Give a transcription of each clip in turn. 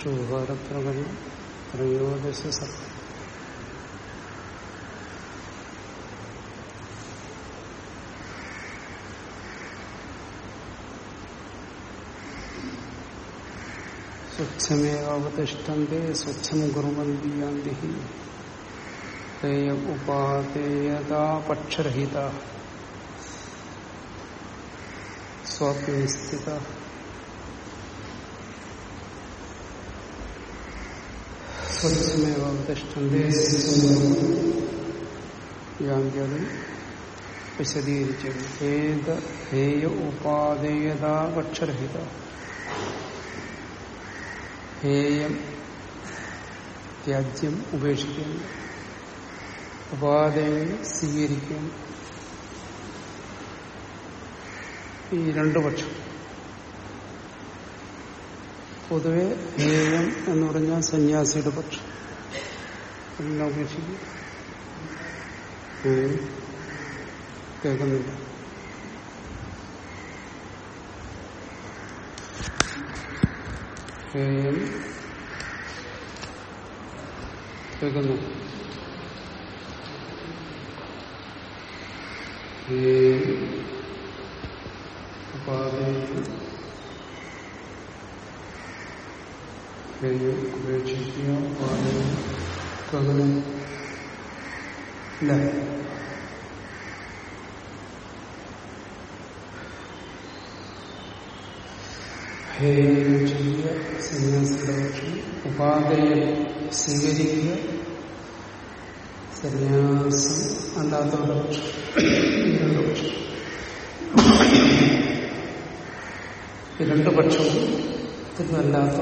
ചൗഹാരപ്രകടനം ത്രയോദശ സത്യം സ്വച്ഛമേവതിഷ്ഠന്തെ സ്വച്ഛം കുറുവന്തി യാന്തി തേയ ഉപാധേയതാപക്ഷരഹിത സ്വാത്മനിസ്ഥിത സ്വച്ഛമേവതിഷ്ഠന്തെ യാന്തി അത് വിശദീകരിച്ചു ഏക ഹേയ ഉപാധേയതാപക്ഷരഹിത ഹേയം ത്യാജ്യം ഉപേക്ഷിക്കുന്നു ഉപാധയെ സ്വീകരിക്കുന്നു ഈ രണ്ടു പക്ഷം. പൊതുവെ ഹേയം എന്ന് പറഞ്ഞാൽ സന്യാസിയുടെ പക്ഷം. എല്ലാം ഉപേക്ഷിക്കും. കേൾക്കുന്നില്ല. ഹേയം കേൾക്കുന്നു ഹേയം ചെയ്യുക സന്യാസിയുടെ പക്ഷം ഉപാധയെ സ്വീകരിക്കുക. സന്യാസം അല്ലാത്തവരുടെ പക്ഷം പക്ഷം രണ്ട് പക്ഷവും ഇതല്ലാത്ത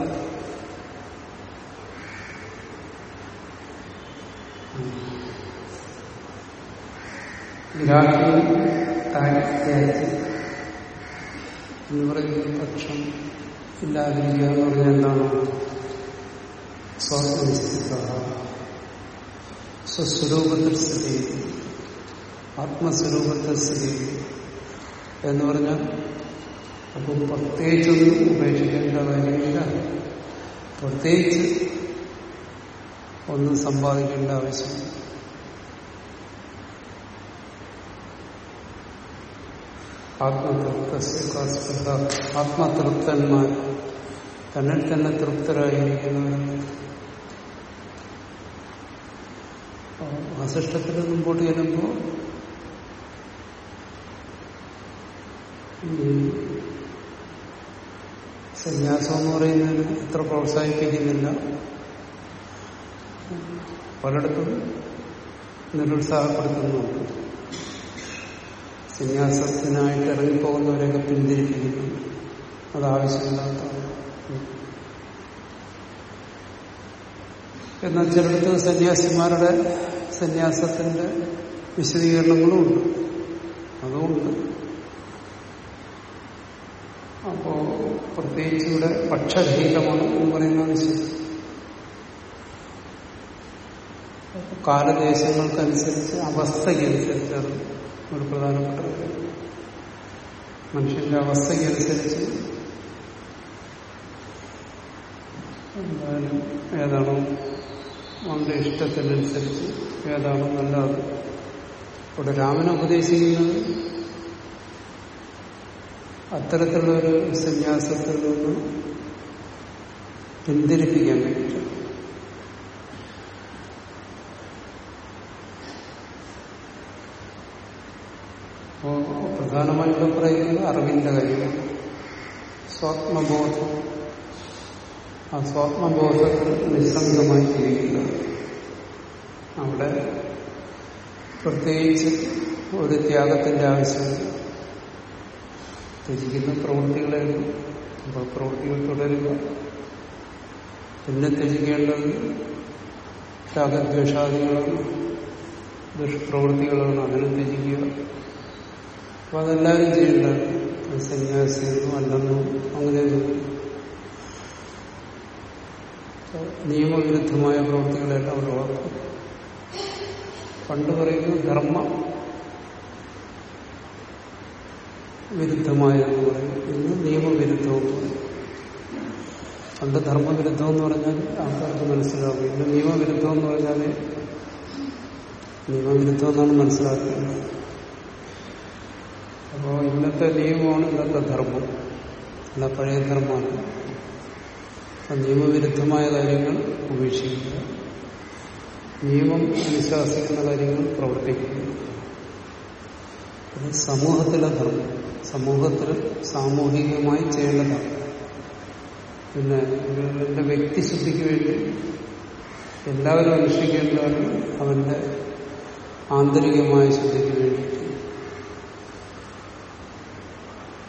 ഗ്രാഹ്യം താല്പര്യം എന്ന് പറയുന്ന പക്ഷം ഇല്ലാതിരിക്കുക എന്ന് പറഞ്ഞാൽ എന്താണ്? സ്വാത്മനിസ്ഥിത സ്വസ്വരൂപത്തിൽ സ്ഥിതി ആത്മസ്വരൂപത്തിൽ സ്ഥിതി എന്ന് പറഞ്ഞാൽ അപ്പം പ്രത്യേകിച്ചൊന്നും ഉപേക്ഷിക്കേണ്ട കാര്യമില്ല പ്രത്യേകിച്ച് ഒന്നും സമ്പാദിക്കേണ്ട ആവശ്യമില്ല. ആത്മതൃപ്ത ആത്മതൃപ്തന്മാർ തന്നിൽ തന്നെ തൃപ്തരായിരിക്കുന്നവരാണ് വസിഷ്ഠത്തിൽ മുമ്പോട്ട് ചെല്ലുമ്പോൾ സന്യാസം എന്ന് പറയുന്നതിന് ഇത്ര പ്രോത്സാഹിപ്പിക്കുന്നില്ല. പലയിടത്തും നിരുത്സാഹപ്പെടുത്തുന്നുണ്ട് സന്യാസത്തിനായിട്ട് ഇറങ്ങിപ്പോകുന്നവരെയൊക്കെ പിന്തിരിപ്പിക്കുന്നു. അത് ആവശ്യമില്ലാത്തതാണ് എന്നാൽ ചിലടത്ത് സന്യാസിമാരുടെ സന്യാസത്തിന്റെ വിശദീകരണങ്ങളും ഉണ്ട്. അതുകൊണ്ട് അപ്പോ പ്രത്യേകിച്ച് ഇവിടെ പക്ഷരഹിതമാണ് പറയുന്നത് ശരി കാലദേശങ്ങൾക്കനുസരിച്ച് അവസ്ഥയ്ക്കനുസരിച്ചാണ് ഒരു പ്രധാനപ്പെട്ട കാര്യം. മനുഷ്യന്റെ അവസ്ഥയ്ക്കനുസരിച്ച് എന്തായാലും ഏതാണോ അവന്റെ ഇഷ്ടത്തിനനുസരിച്ച് ഏതാണോ നല്ലത്. ഇവിടെ രാമനെ ഉപദേശിക്കുന്നത് അത്തരത്തിലുള്ളൊരു സന്യാസത്തിൽ നിന്ന് പിന്തിരിപ്പിക്കാൻ വേണ്ടിയിട്ട് അപ്പോ പ്രധാനമായിട്ടും പറയുന്നത് അറിവിന്റെ കാര്യമാണ്. സ്വാത്മബോധം. ആ സ്വാത്മബോധത്തിൽ നിസ്സംഗമായി ജീവിക്കുന്നത് അവിടെ പ്രത്യേകിച്ച് ഒരു ത്യാഗത്തിന്റെ ആവശ്യമില്ല. ത്യജിക്കുന്ന പ്രവൃത്തികളെ അപ്പോൾ പ്രവൃത്തികൾ തുടരുക. പിന്നെ ത്യജിക്കേണ്ടത് രാഗദ്വേഷാദികളും ദുഷ്പ്രവൃത്തികളാണ്. അതിനെ ത്യജിക്കുക. അപ്പൊ അതെല്ലാവരും ചെയ്യേണ്ടതാണ് സന്യാസിയെന്നും അല്ലെന്നും അങ്ങനെയൊന്നും നിയമവിരുദ്ധമായ പ്രവൃത്തികളെല്ലാം ഒഴിവാക്കും പണ്ട് പറയുന്നു ധർമ്മ വിരുദ്ധമായെന്ന് പറയും. ഇന്ന് നിയമവിരുദ്ധമെന്ന് പറയും പണ്ട് ധർമ്മവിരുദ്ധം എന്ന് പറഞ്ഞാൽ ആൾക്കാർക്ക് മനസ്സിലാവും. ഇന്ന് നിയമവിരുദ്ധം എന്ന് പറഞ്ഞാൽ നിയമവിരുദ്ധം എന്നാണ് മനസ്സിലാക്കുന്നത് അപ്പോൾ ഇന്നത്തെ നിയമമാണ് ഇന്നത്തെ ധർമ്മം. അല്ല പഴയ ധർമ്മമാണ്. നിയമവിരുദ്ധമായ കാര്യങ്ങൾ ഉപേക്ഷിക്കുക. നിയമം അനുശാസിക്കുന്ന കാര്യങ്ങൾ പ്രവർത്തിക്കുക. അത് സമൂഹത്തിലെ ധർമ്മം. സമൂഹത്തിൽ സാമൂഹികമായി ചെയ്യേണ്ടതാണ്. പിന്നെ ഇവരുടെ വ്യക്തിശുദ്ധിക്ക് വേണ്ടി എല്ലാവരും അനുഷ്ഠിക്കേണ്ടതാണ് അവന്റെ ആന്തരികമായ ശുദ്ധിക്ക് വേണ്ടി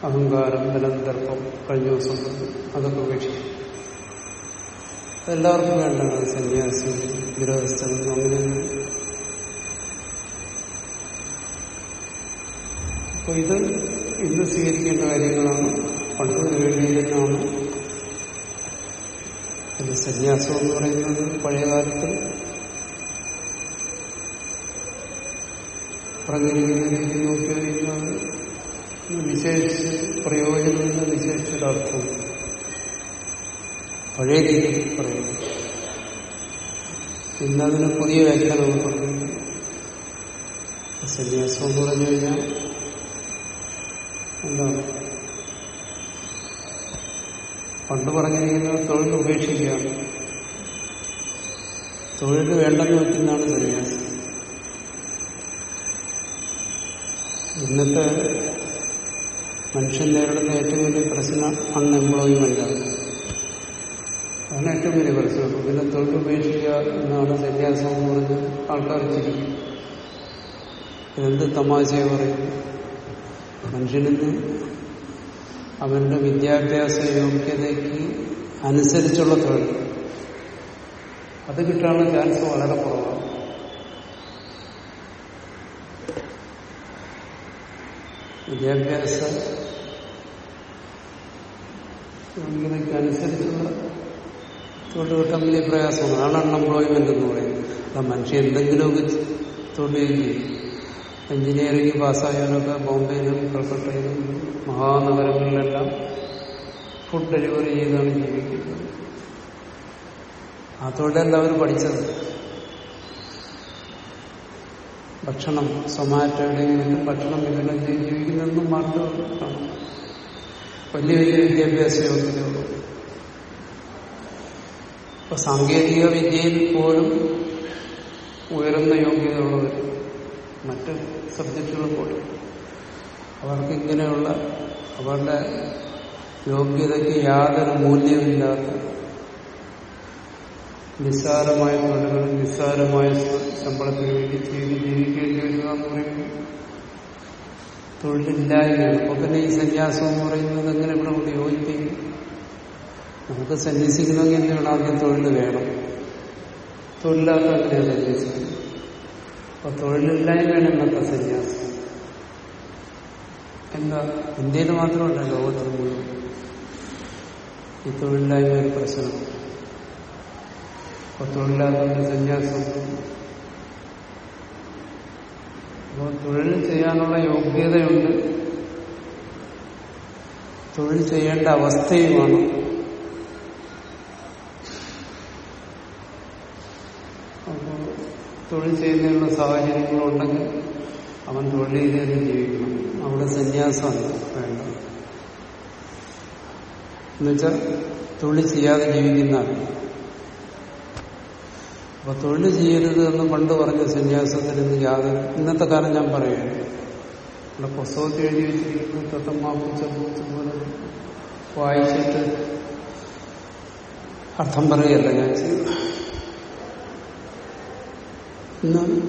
അഹങ്കാരം ബലന്തർപ്പം കഴിഞ്ഞ ദിവസം അതൊക്കെ ഉപേക്ഷിക്കും എല്ലാവർക്കും വേണ്ടതാണ് സന്യാസി ഗൃഹസ്ഥനും അങ്ങനെയൊന്നും. അപ്പൊ ഇത് ഇന്ന് സ്വീകരിക്കേണ്ട കാര്യങ്ങളാണ് പണ്ട് വേണ്ടിയിരുന്നാണ് പിന്നെ സന്യാസം എന്ന് പറയുന്നത് പഴയകാലത്ത് പറഞ്ഞിരിക്കുന്ന രീതി നോക്കി കഴിയുന്നത് വിശേഷിച്ച് പ്രയോജനമെന്ന് വിശേഷിച്ചൊരർത്ഥം. പഴയ രീതിയിൽ പറയുന്നു. ഇന്നതിന് പുതിയ വ്യാഖ്യാനം പറയുന്നു സന്യാസം എന്ന് പറഞ്ഞു കഴിഞ്ഞാൽ എന്താണ് പണ്ട് പറഞ്ഞിരിക്കുന്നത് തൊഴിൽ ഉപേക്ഷിക്കുകയാണ്. തൊഴിൽ വേണ്ടെന്ന് വെക്കുന്നതാണ് സന്യാസം. ഇന്നത്തെ മനുഷ്യൻ നേരിടുന്ന ഏറ്റവും വലിയ പ്രശ്നം അൺഎംപ്ലോയ്മെന്റാണ് അതാണ് ഏറ്റവും വലിയ പ്രശ്നം. അപ്പൊ പിന്നെ തൊഴിൽ ഉപേക്ഷിക്കുക എന്നാണ് സന്യാസം എന്ന് പറഞ്ഞ് ആൾക്കാർ ചിരിക്കും. ഇതെന്ത് തമാശയെ പറയുന്നു മനുഷ്യനിന്ന് അവന്റെ വിദ്യാഭ്യാസ യോഗ്യതയ്ക്ക് അനുസരിച്ചുള്ള തൊഴിൽ. അത് കിട്ടാനുള്ള ചാൻസ് വളരെ കുറവാണ്. വിദ്യാഭ്യാസ യോഗ്യതയ്ക്ക് അനുസരിച്ചുള്ള തൊഴിൽ കിട്ടാൻ വലിയ പ്രയാസമാണ്. അതാണ് അൺഎംപ്ലോയ്മെന്റ് എന്ന് പറയുന്നത്. മനുഷ്യൻ എന്തെങ്കിലുമൊക്കെ തൊഴിൽ ചെയ്യും എഞ്ചിനീയറിംഗ് പാസ്സായവനൊക്കെ ബോംബെയിലും കൽക്കട്ടയിലും മഹാനഗരങ്ങളിലെല്ലാം ഫുഡ് ഡെലിവറി ചെയ്താണ് ജീവിക്കുന്നത്. ആ തൊഴിലല്ല അവർ പഠിച്ചത്. ഭക്ഷണം സൊമാറ്റോയുടെയും ഭക്ഷണം വിതരണം ചെയ്ത് ജീവിക്കുന്നതെന്നും മാർഗമാണ് വലിയ വലിയ വിദ്യാഭ്യാസ യോഗ്യതയുള്ളൂ ഇപ്പൊ സാങ്കേതിക വിദ്യയിൽ പോലും ഉയർന്ന യോഗ്യതയുള്ളവർ മറ്റ് സബ്ജക്റ്റുകൾ പോലും. അവർക്ക് ഇങ്ങനെയുള്ള അവരുടെ യോഗ്യതയ്ക്ക് യാതൊരു മൂല്യമില്ലാത്ത നിസ്സാരമായ തൊഴിലുകളും നിസ്സാരമായ ശമ്പളത്തിന് വേണ്ടി ചെയ്ത് ജീവിക്കേണ്ടി വരിക എന്ന് പറയുമ്പോൾ തൊഴിലില്ലായ്മയാണ്. അപ്പൊ പിന്നെ ഈ സന്യാസം എന്ന് പറയുന്നത് എങ്ങനെ ഇവിടെ കൊണ്ട് യോജിപ്പിക്കും? നമുക്ക് സന്യസിക്കണമെങ്കിൽ എന്ത് ആദ്യം തൊഴിൽ വേണം. തൊഴിലാക്കാൻ സന്യസിക്കുന്നത് അപ്പൊ തൊഴിലില്ലായ്മയാണ് ഇന്നത്തെ സന്യാസം. എന്താ? ഇന്ത്യയിൽ മാത്രമല്ല ലോകത്തിൽ മുഴുവൻ ഈ തൊഴിലില്ലായ്മ ഒരു പ്രശ്നം. അപ്പൊ തൊഴിലാത്ത സന്യാസം. അപ്പോൾ തൊഴിൽ ചെയ്യാനുള്ള യോഗ്യതയുണ്ട്. തൊഴിൽ ചെയ്യേണ്ട അവസ്ഥയുമാണ് അപ്പോൾ തൊഴിൽ ചെയ്യുന്നതിനുള്ള സാഹചര്യങ്ങളുണ്ടെങ്കിൽ അവൻ തൊഴിൽ ചെയ്ത് ജീവിക്കണം. അവിടെ സന്യാസമാണ് വേണ്ടത്. എന്നുവെച്ചാൽ തൊഴിൽ ചെയ്യാതെ ജീവിക്കുന്നതാണ്. അപ്പൊ തൊഴിൽ ചെയ്യരുത് എന്ന് പണ്ട് പറഞ്ഞ സന്യാസത്തിൽ നിന്ന് യാതൊരു ഇന്നത്തെ കാലം ഞാൻ പറയുന്നു ഇവിടെ പുസ്തകത്തിൽ എഴുതി വെച്ചിരിക്കുന്നു തത്തമ്മാപ്പൂച്ച പൂച്ച പോലെ വായിച്ചിട്ട് അർത്ഥം പറയുകയല്ല ഞാൻ ചെയ്യുന്നത്. ഇന്ന്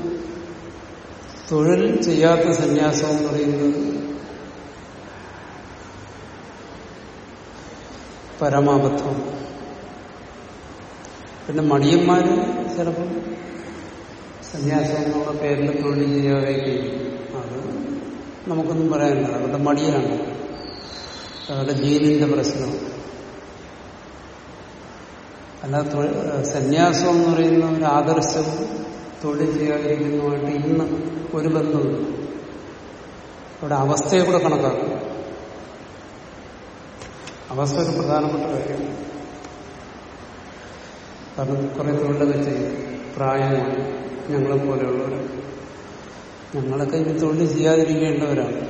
തൊഴിൽ ചെയ്യാത്ത സന്യാസം എന്ന് പറയുന്നത് പരമാബദ്ധം. പിന്നെ മടിയന്മാര് ചിലപ്പം സന്യാസം പേരിൽ തൊഴിൽ ചെയ്യാതെ അത് നമുക്കൊന്നും പറയാനില്ല. അവരുടെ മടിയാണ്. അവരുടെ ജീനിന്റെ പ്രശ്നം. അല്ല സന്യാസം എന്ന് പറയുന്ന ഒരു ആദർശം തൊഴിൽ ചെയ്യാതിരിക്കുന്നതുമായിട്ട് ഇന്ന് ഒരു ബന്ധമില്ല അവിടെ അവസ്ഥയെ കൂടെ കണക്കാക്കും. അവസ്ഥ ഒരു പ്രധാനപ്പെട്ട കാര്യമാണ് കാരണം കുറെ തൊഴിലൊക്കെ ചെയ്യും. പ്രായമായി ഞങ്ങളെപ്പോലെയുള്ളവർ ഞങ്ങളൊക്കെ ഇനി തൊഴിൽ ചെയ്യാതിരിക്കേണ്ടവരാണ്.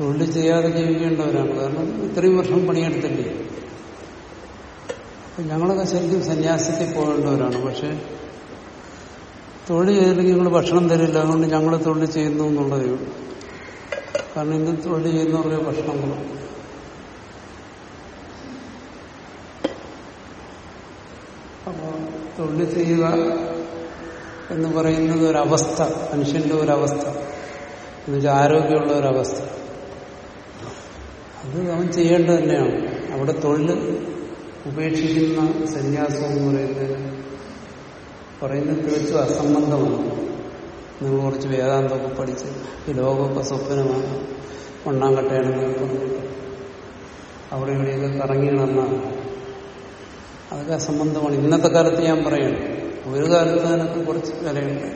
തൊഴിൽ ചെയ്യാതെ ജീവിക്കേണ്ടവരാണ്. കാരണം ഇത്രയും വർഷം പണിയെടുത്തില്ലേ? ഞങ്ങളൊക്കെ ശരിക്കും സന്യാസത്തിൽ പോകേണ്ടവരാണ്. പക്ഷെ തൊഴിൽ ചെയ്തില്ലെങ്കിൽ നിങ്ങൾ ഭക്ഷണം തരില്ല. അതുകൊണ്ട് ഞങ്ങൾ തൊഴിൽ ചെയ്യുന്നു എന്നുള്ളതേ ഉള്ളൂ. കാരണം ഇന്ന് തൊഴിൽ ചെയ്യുന്നവർക്ക് ഭക്ഷണം കൊടുക്കും അപ്പോൾ തൊഴിൽ ചെയ്യുക എന്ന് പറയുന്നത് ഒരവസ്ഥ. മനുഷ്യന്റെ ഒരവസ്ഥ. എന്നുവെച്ചാൽ ആരോഗ്യമുള്ള ഒരവസ്ഥ. അത് അവൻ ചെയ്യേണ്ടത് തന്നെയാണ്. അവിടെ തൊഴിൽ ഉപേക്ഷിക്കുന്ന സന്യാസം എന്ന് പറയുന്നത് പറയുന്നത് തികച്ചും അസംബന്ധമാണ്. നിങ്ങൾ കുറച്ച് വേദാന്തമൊക്കെ പഠിച്ച് ഈ ലോകമൊക്കെ സ്വപ്നമാണ്. മണ്ണാങ്കട്ടയാണെന്ന് പറഞ്ഞിട്ട് അവിടെ ഇവിടെയൊക്കെ കറങ്ങിയണമെന്നാണ് അതൊക്കെ അസംബന്ധമാണ്. ഇന്നത്തെ കാലത്ത് ഞാൻ പറയണം. ഒരു കാലത്ത് അതിനൊക്കെ കുറച്ച് വിലയുണ്ട്.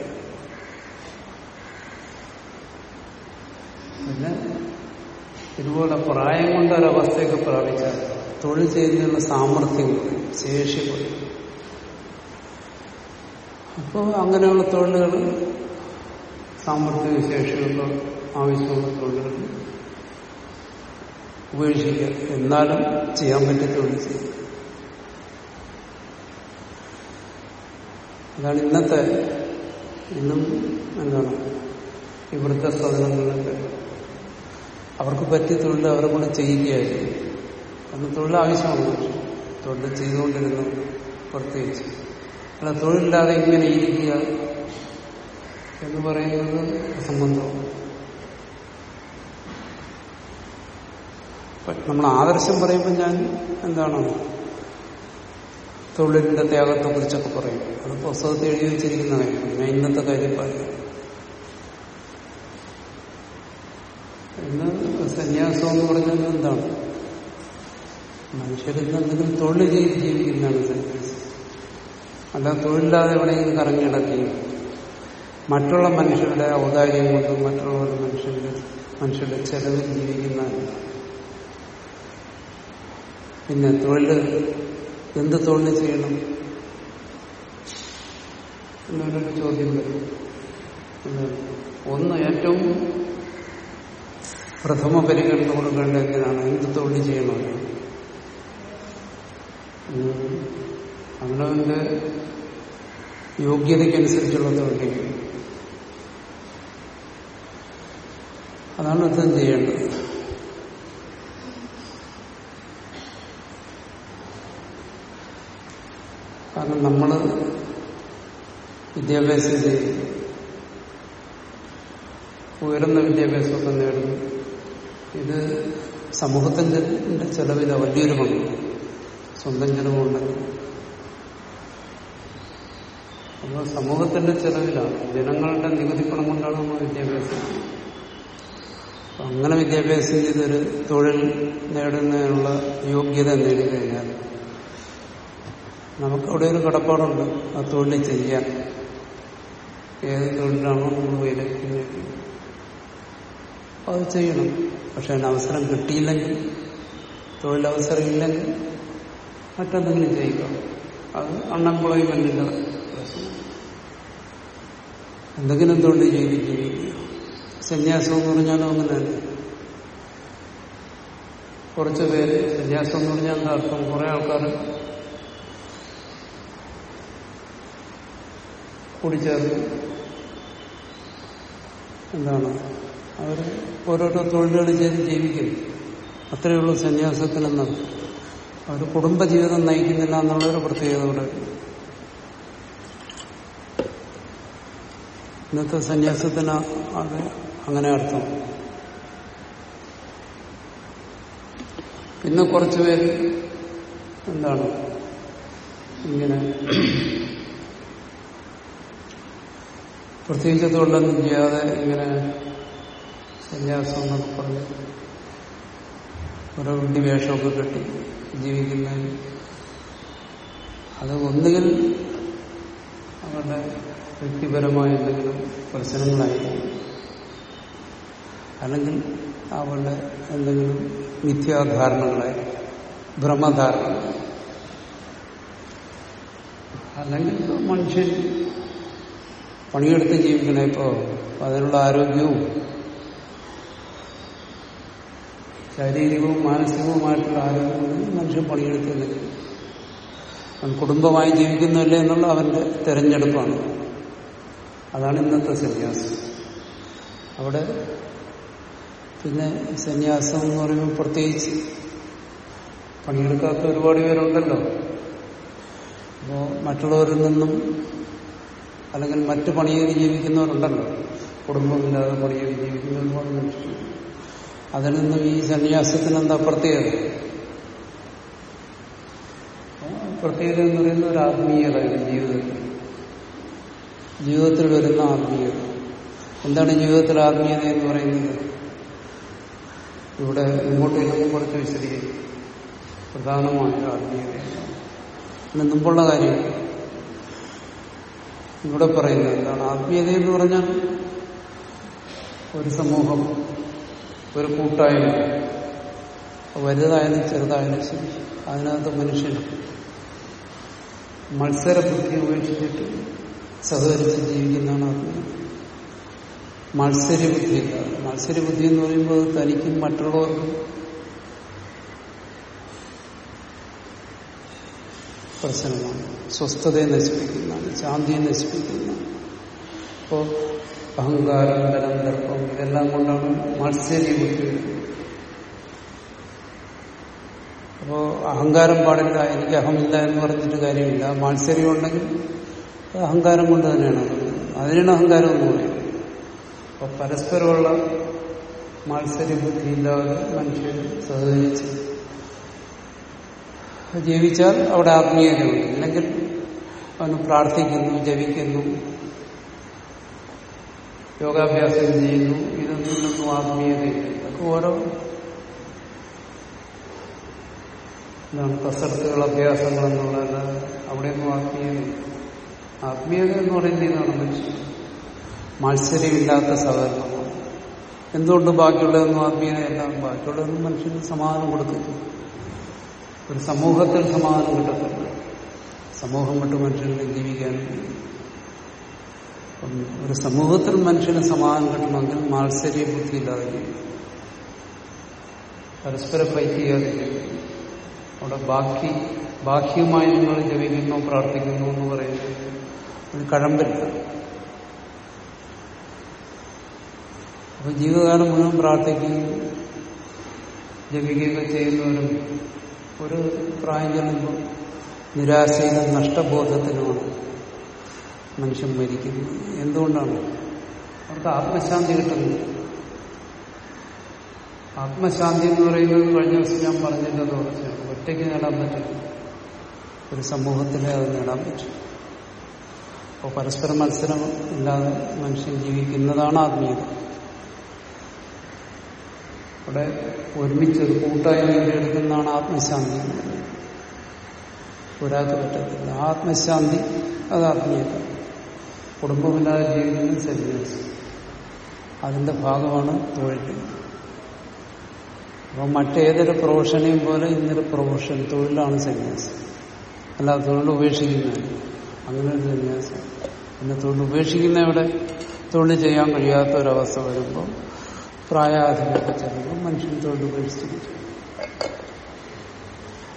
പിന്നെ ഇതുപോലെ പ്രായം കൊണ്ട് ഒരവസ്ഥയൊക്കെ പ്രാപിച്ചാൽ തൊഴിൽ ചെയ്യുന്നതിനുള്ള സാമർഥ്യം കുറയും ശേഷി കുറയും അപ്പോൾ അങ്ങനെയുള്ള തൊഴിലുകൾ സാമർഥ്യ ശേഷിയുള്ള ആവശ്യമുള്ള തൊഴിലുകൾ ഉപേക്ഷിക്കുക. എന്നാലും ചെയ്യാൻ പറ്റിയ തൊഴിൽ ചെയ്യുക അതാണ് ഇന്നത്തെ ഇന്നും എന്താണ് ഈ വൃദ്ധസദനങ്ങളിലൊക്കെ അവർക്ക് പറ്റിയ തൊഴിൽ അവരെ കൊണ്ട് ചെയ്യുകയായിരുന്നു. അന്ന് തൊഴിൽ ആവശ്യമാണ് തൊഴിൽ ചെയ്തുകൊണ്ടിരുന്നു പ്രത്യേകിച്ച്. അല്ല തൊഴിലില്ലാതെ ഇങ്ങനെ ഇരിക്കുക എന്ന് പറയുന്നത് സംബന്ധമാണ് നമ്മൾ ആദർശം പറയുമ്പോൾ ഞാൻ എന്താണ്? തൊഴിലിന്റെ ത്യാഗത്തെ കുറിച്ചൊക്കെ പറയും. അത് പുസ്തകത്തിൽ എഴുതി വെച്ചിരിക്കുന്ന ഞാൻ ഇന്നത്തെ കാര്യം പറയും. ഇന്ന് സന്യാസം എന്ന് പറഞ്ഞാൽ എന്താണ്? മനുഷ്യരിന്ന് എന്തെങ്കിലും തൊഴിൽ ചെയ്ത് ജീവിക്കുന്നതാണ് സന്യാസം അല്ല തൊഴിലില്ലാതെ എവിടെയെങ്കിലും കറങ്ങി നടക്കുകയും മറ്റുള്ള മനുഷ്യരുടെ ഔദാര്യം കൊണ്ടും മറ്റുള്ള മനുഷ്യരുടെ മനുഷ്യരുടെ ചെലവിൽ ജീവിക്കുന്നതാണ്. പിന്നെ തൊഴിൽ എന്ത് തൊഴിൽ ചെയ്യണം? എന്നൊരു ചോദ്യം വരും ഒന്ന് ഏറ്റവും പ്രഥമ പരിഗണന കൊടുക്കേണ്ട എന്തിനാണ്? എന്ത് തൊഴിൽ ചെയ്യണമെന്ന് അവനവന്റെ യോഗ്യതയ്ക്കനുസരിച്ചുള്ള തൊഴിൽ അതാണ് യുദ്ധം ചെയ്യേണ്ടത്. കാരണം നമ്മൾ വിദ്യാഭ്യാസം ചെയ്യും ഉയർന്ന വിദ്യാഭ്യാസമൊക്കെ നേടുന്നു. ഇത് സമൂഹത്തിന്റെ ചെലവില വലിയൊരു പങ്ക്. സ്വന്തം ചെലവുണ്ടെങ്കിൽ അപ്പോൾ സമൂഹത്തിന്റെ ചെലവിലാണ്. ജനങ്ങളുടെ നികുതി പണം കൊണ്ടാണ് നമ്മൾ വിദ്യാഭ്യാസം. അങ്ങനെ വിദ്യാഭ്യാസം ചെയ്തൊരു തൊഴിൽ നേടുന്നതിനുള്ള യോഗ്യത നേടിക്കഴിഞ്ഞാൽ നമുക്ക് അവിടെ ഒരു കടപ്പാടുണ്ട്. ആ തൊഴിൽ ചെയ്യാൻ. ഏത് തൊഴിലാണോ നമ്മൾ വിലക്കുന്നത് അത് ചെയ്യണം. പക്ഷെ അതിന് അവസരം കിട്ടിയില്ലെങ്കിൽ തൊഴിലവസരം ഇല്ലെങ്കിൽ മറ്റെന്തെങ്കിലും ചെയ്യുക. അത് അൺഎംപ്ലോയ്മെന്റിന്റെ പ്രശ്നം എന്തെങ്കിലും തൊഴിൽ ചെയ്ത് സന്യാസം എന്ന് പറഞ്ഞാലും അങ്ങനെ തന്നെ കുറച്ച് പേര് സന്യാസം എന്ന് പറഞ്ഞാൽ എന്താ അർത്ഥം? കുറെ ആൾക്കാർ കൂടിച്ചേർന്ന് എന്താണ്? അവർ ഓരോരോ തൊഴിലുകൾ ചെയ്ത് ജീവിക്കുന്നു അത്രയുള്ള ഉള്ളൂ സന്യാസത്തിനെന്നത് അവർ കുടുംബജീവിതം നയിക്കുന്നില്ല എന്നുള്ളൊരു പ്രത്യേകത ഇവിടെ ഇന്നത്തെ സന്യാസത്തിന് അത് അങ്ങനെ അർത്ഥം. പിന്നെ കുറച്ചുപേര് എന്താണ്? ഇങ്ങനെ പ്രത്യേകിച്ച് തൊഴിലൊന്നും ചെയ്യാതെ ഇങ്ങനെ സന്യാസം എന്നൊക്കെ പറഞ്ഞ് ഓരോ വിദ്യവേഷമൊക്കെ കെട്ടി ജീവിക്കുന്നതിന് അത് ഒന്നുകിൽ അവരുടെ വ്യക്തിപരമായ എന്തെങ്കിലും പ്രശ്നങ്ങളായിരിക്കും. അല്ലെങ്കിൽ അവരുടെ എന്തെങ്കിലും മിഥ്യാധാരണകളായി ഭ്രമധാരണ. അല്ലെങ്കിൽ മനുഷ്യൻ പണിയെടുത്ത് ജീവിക്കണേ ഇപ്പോ അതിനുള്ള ആരോഗ്യവും ശാരീരികവും മാനസികവുമായിട്ടുള്ള ആരോഗ്യം മനുഷ്യൻ പണിയെടുക്കുന്നില്ല അവൻ കുടുംബമായി ജീവിക്കുന്നില്ല എന്നുള്ള അവന്റെ തെരഞ്ഞെടുപ്പാണ്. അതാണ് ഇന്നത്തെ സന്യാസം. അവിടെ പിന്നെ സന്യാസം എന്ന് പറയുമ്പോൾ പ്രത്യേകിച്ച് പണിയെടുക്കാത്ത ഒരുപാട് പേരുണ്ടല്ലോ. അപ്പോൾ മറ്റുള്ളവരിൽ നിന്നും അല്ലെങ്കിൽ മറ്റു പണി ചെയ്ത് ജീവിക്കുന്നവരുണ്ടല്ലോ. കുടുംബമില്ലാതെ പണി ചെയ്ത് ജീവിക്കുന്ന ഒരുപാട് മനുഷ്യർ അതിൽ നിന്നും ഈ സന്യാസത്തിന് എന്താ പ്രത്യേകത? പ്രത്യേകത എന്ന് പറയുന്ന ഒരു ആത്മീയതയാണ് ജീവിതത്തിൽ. ജീവിതത്തിൽ വരുന്ന ആത്മീയത. എന്താണ് ജീവിതത്തിൽ ആത്മീയത എന്ന് പറയുന്നത്? ഇവിടെ മുമ്പോട്ട് ഇല്ലെങ്കിൽ കുറച്ച് വിശദീകരിക്കും. പ്രധാനമായ ആത്മീയത. അതിന് മുമ്പുള്ള കാര്യം. ഇവിടെ പറയുന്നത് എന്താണ്? ആത്മീയത എന്ന് പറഞ്ഞാൽ ഒരു സമൂഹം ഒരു കൂട്ടായ്മ. വലുതായാലും ചെറുതായാലും ശരി. അതിനകത്ത് മനുഷ്യൻ മത്സര ബുദ്ധി ഉപേക്ഷിച്ചിട്ട് സഹകരിച്ച് ജീവിക്കുന്നതാണ് ബുദ്ധി മത്സരബുദ്ധി മത്സരബുദ്ധി എന്ന് പറയുമ്പോൾ തനിക്കും മറ്റുള്ളവർക്കും പ്രശ്നമാണ്. സ്വസ്ഥതയെ നശിപ്പിക്കുന്നതാണ് ശാന്തിയെ നശിപ്പിക്കുന്നതാണ്. അപ്പോ അഹങ്കാരം ബലം ദർപ്പം ഇതെല്ലാം കൊണ്ടാണ് മത്സര്യ ബുദ്ധി അപ്പോ അഹങ്കാരം പാടില്ല എനിക്ക് അഹമില്ല എന്ന് പറഞ്ഞിട്ട് കാര്യമില്ല. മാത്സര്യം ഉണ്ടെങ്കിൽ അഹങ്കാരം കൊണ്ട് തന്നെയാണ് അതിനാണ് അഹങ്കാരം എന്ന് പറയുന്നത്. അപ്പൊ പരസ്പരമുള്ള മാത്സര്യ ബുദ്ധിയില്ലാതെ മനുഷ്യർ സഹകരിച്ച് ജീവിച്ചാൽ അവിടെ ആത്മീയതയുണ്ട്. അല്ലെങ്കിൽ അവന് പ്രാർത്ഥിക്കുന്നു ജപിക്കുന്നു യോഗാഭ്യാസം ചെയ്യുന്നു ഇതൊന്നും നിന്നും ആത്മീയതയില്ല ഇതൊക്കെ ഓരോ എന്താണ് കസർത്തുകൾ അഭ്യാസങ്ങൾ എന്നുള്ളതല്ല അവിടെയൊന്നും ആത്മീയതയില്ല ആത്മീയത എന്ന് പറയുന്നത് ഇതാണ് മനുഷ്യൻ. മത്സരമില്ലാത്ത സഹകരണമാണ് എന്തുകൊണ്ട് ബാക്കിയുള്ളതൊന്നും ആത്മീയതയല്ല ബാക്കിയുള്ളതൊന്നും മനുഷ്യന് സമാധാനം കൊടുക്കില്ല ഒരു സമൂഹത്തിൽ സമാധാനം കിട്ടത്തില്ല. സമൂഹം വിട്ട് മനുഷ്യന് ജീവിക്കാൻ ഒരു സമൂഹത്തിൽ മനുഷ്യന് സമാധാനം കിട്ടണമെങ്കിൽ മാത്സര്യ ബുദ്ധി ഇല്ലാതെ പരസ്പരം ഫൈറ്റ് ചെയ്യാതിരിക്കും അവിടെ ബാക്കി ബാഹ്യമായി നിങ്ങൾ ജപിക്കുന്നു പ്രാർത്ഥിക്കുന്നു എന്ന് പറയുന്നത് ഒരു കഴമ്പില്ല. അപ്പൊ ജീവിതകാലം മുഴുവൻ പ്രാർത്ഥിക്കുകയും ജപിക്കുകയൊക്കെ ചെയ്യുന്നവരും ഒരു പ്രായം ചെല്ലുമ്പോൾ നിരാശയിലും നഷ്ടബോധത്തിലുമാണ് മനുഷ്യൻ മരിക്കുന്നു. എന്തുകൊണ്ടാണ്? അവർക്ക് ആത്മശാന്തി കിട്ടുന്നത് ആത്മശാന്തി എന്ന് പറയുന്നത് കഴിഞ്ഞ ദിവസം ഞാൻ പറഞ്ഞില്ലെന്ന് പറഞ്ഞു. ഒറ്റയ്ക്ക് നേടാൻ പറ്റില്ല. ഒരു സമൂഹത്തിലെ അത് നേടാൻ പറ്റും അപ്പോൾ പരസ്പര മത്സരം ഇല്ലാതെ മനുഷ്യൻ ജീവിക്കുന്നതാണ് ആത്മീയത. അവിടെ ഒരുമിച്ച് ഒരു കൂട്ടായ്മ എടുക്കുന്നതാണ് ആത്മശാന്തി. ഒരാൾക്ക് പറ്റത്തില്ല. ആത്മശാന്തി അത് ആത്മീയത. കുടുംബമില്ലാതെ ജീവിക്കുന്നത് സന്യാസി അതിന്റെ ഭാഗമാണ് തൊഴിൽ. അപ്പം മറ്റേതൊരു പ്രൊഫഷനെയും പോലെ ഇന്നൊരു പ്രൊഫഷൻ തൊഴിലാണ് സന്യാസം അല്ല തൊഴിൽ ഉപേക്ഷിക്കുന്നത്. അങ്ങനെ ഒരു സന്യാസം പിന്നെ തൊഴിൽ ഉപേക്ഷിക്കുന്ന ഇവിടെ തൊഴിൽ ചെയ്യാൻ കഴിയാത്ത ഒരവസ്ഥ വരുമ്പോൾ പ്രായാധികമൊക്കെ ചെല്ലുമ്പോൾ മനുഷ്യൻ തൊഴിൽ ഉപേക്ഷിച്ചിരിക്കും.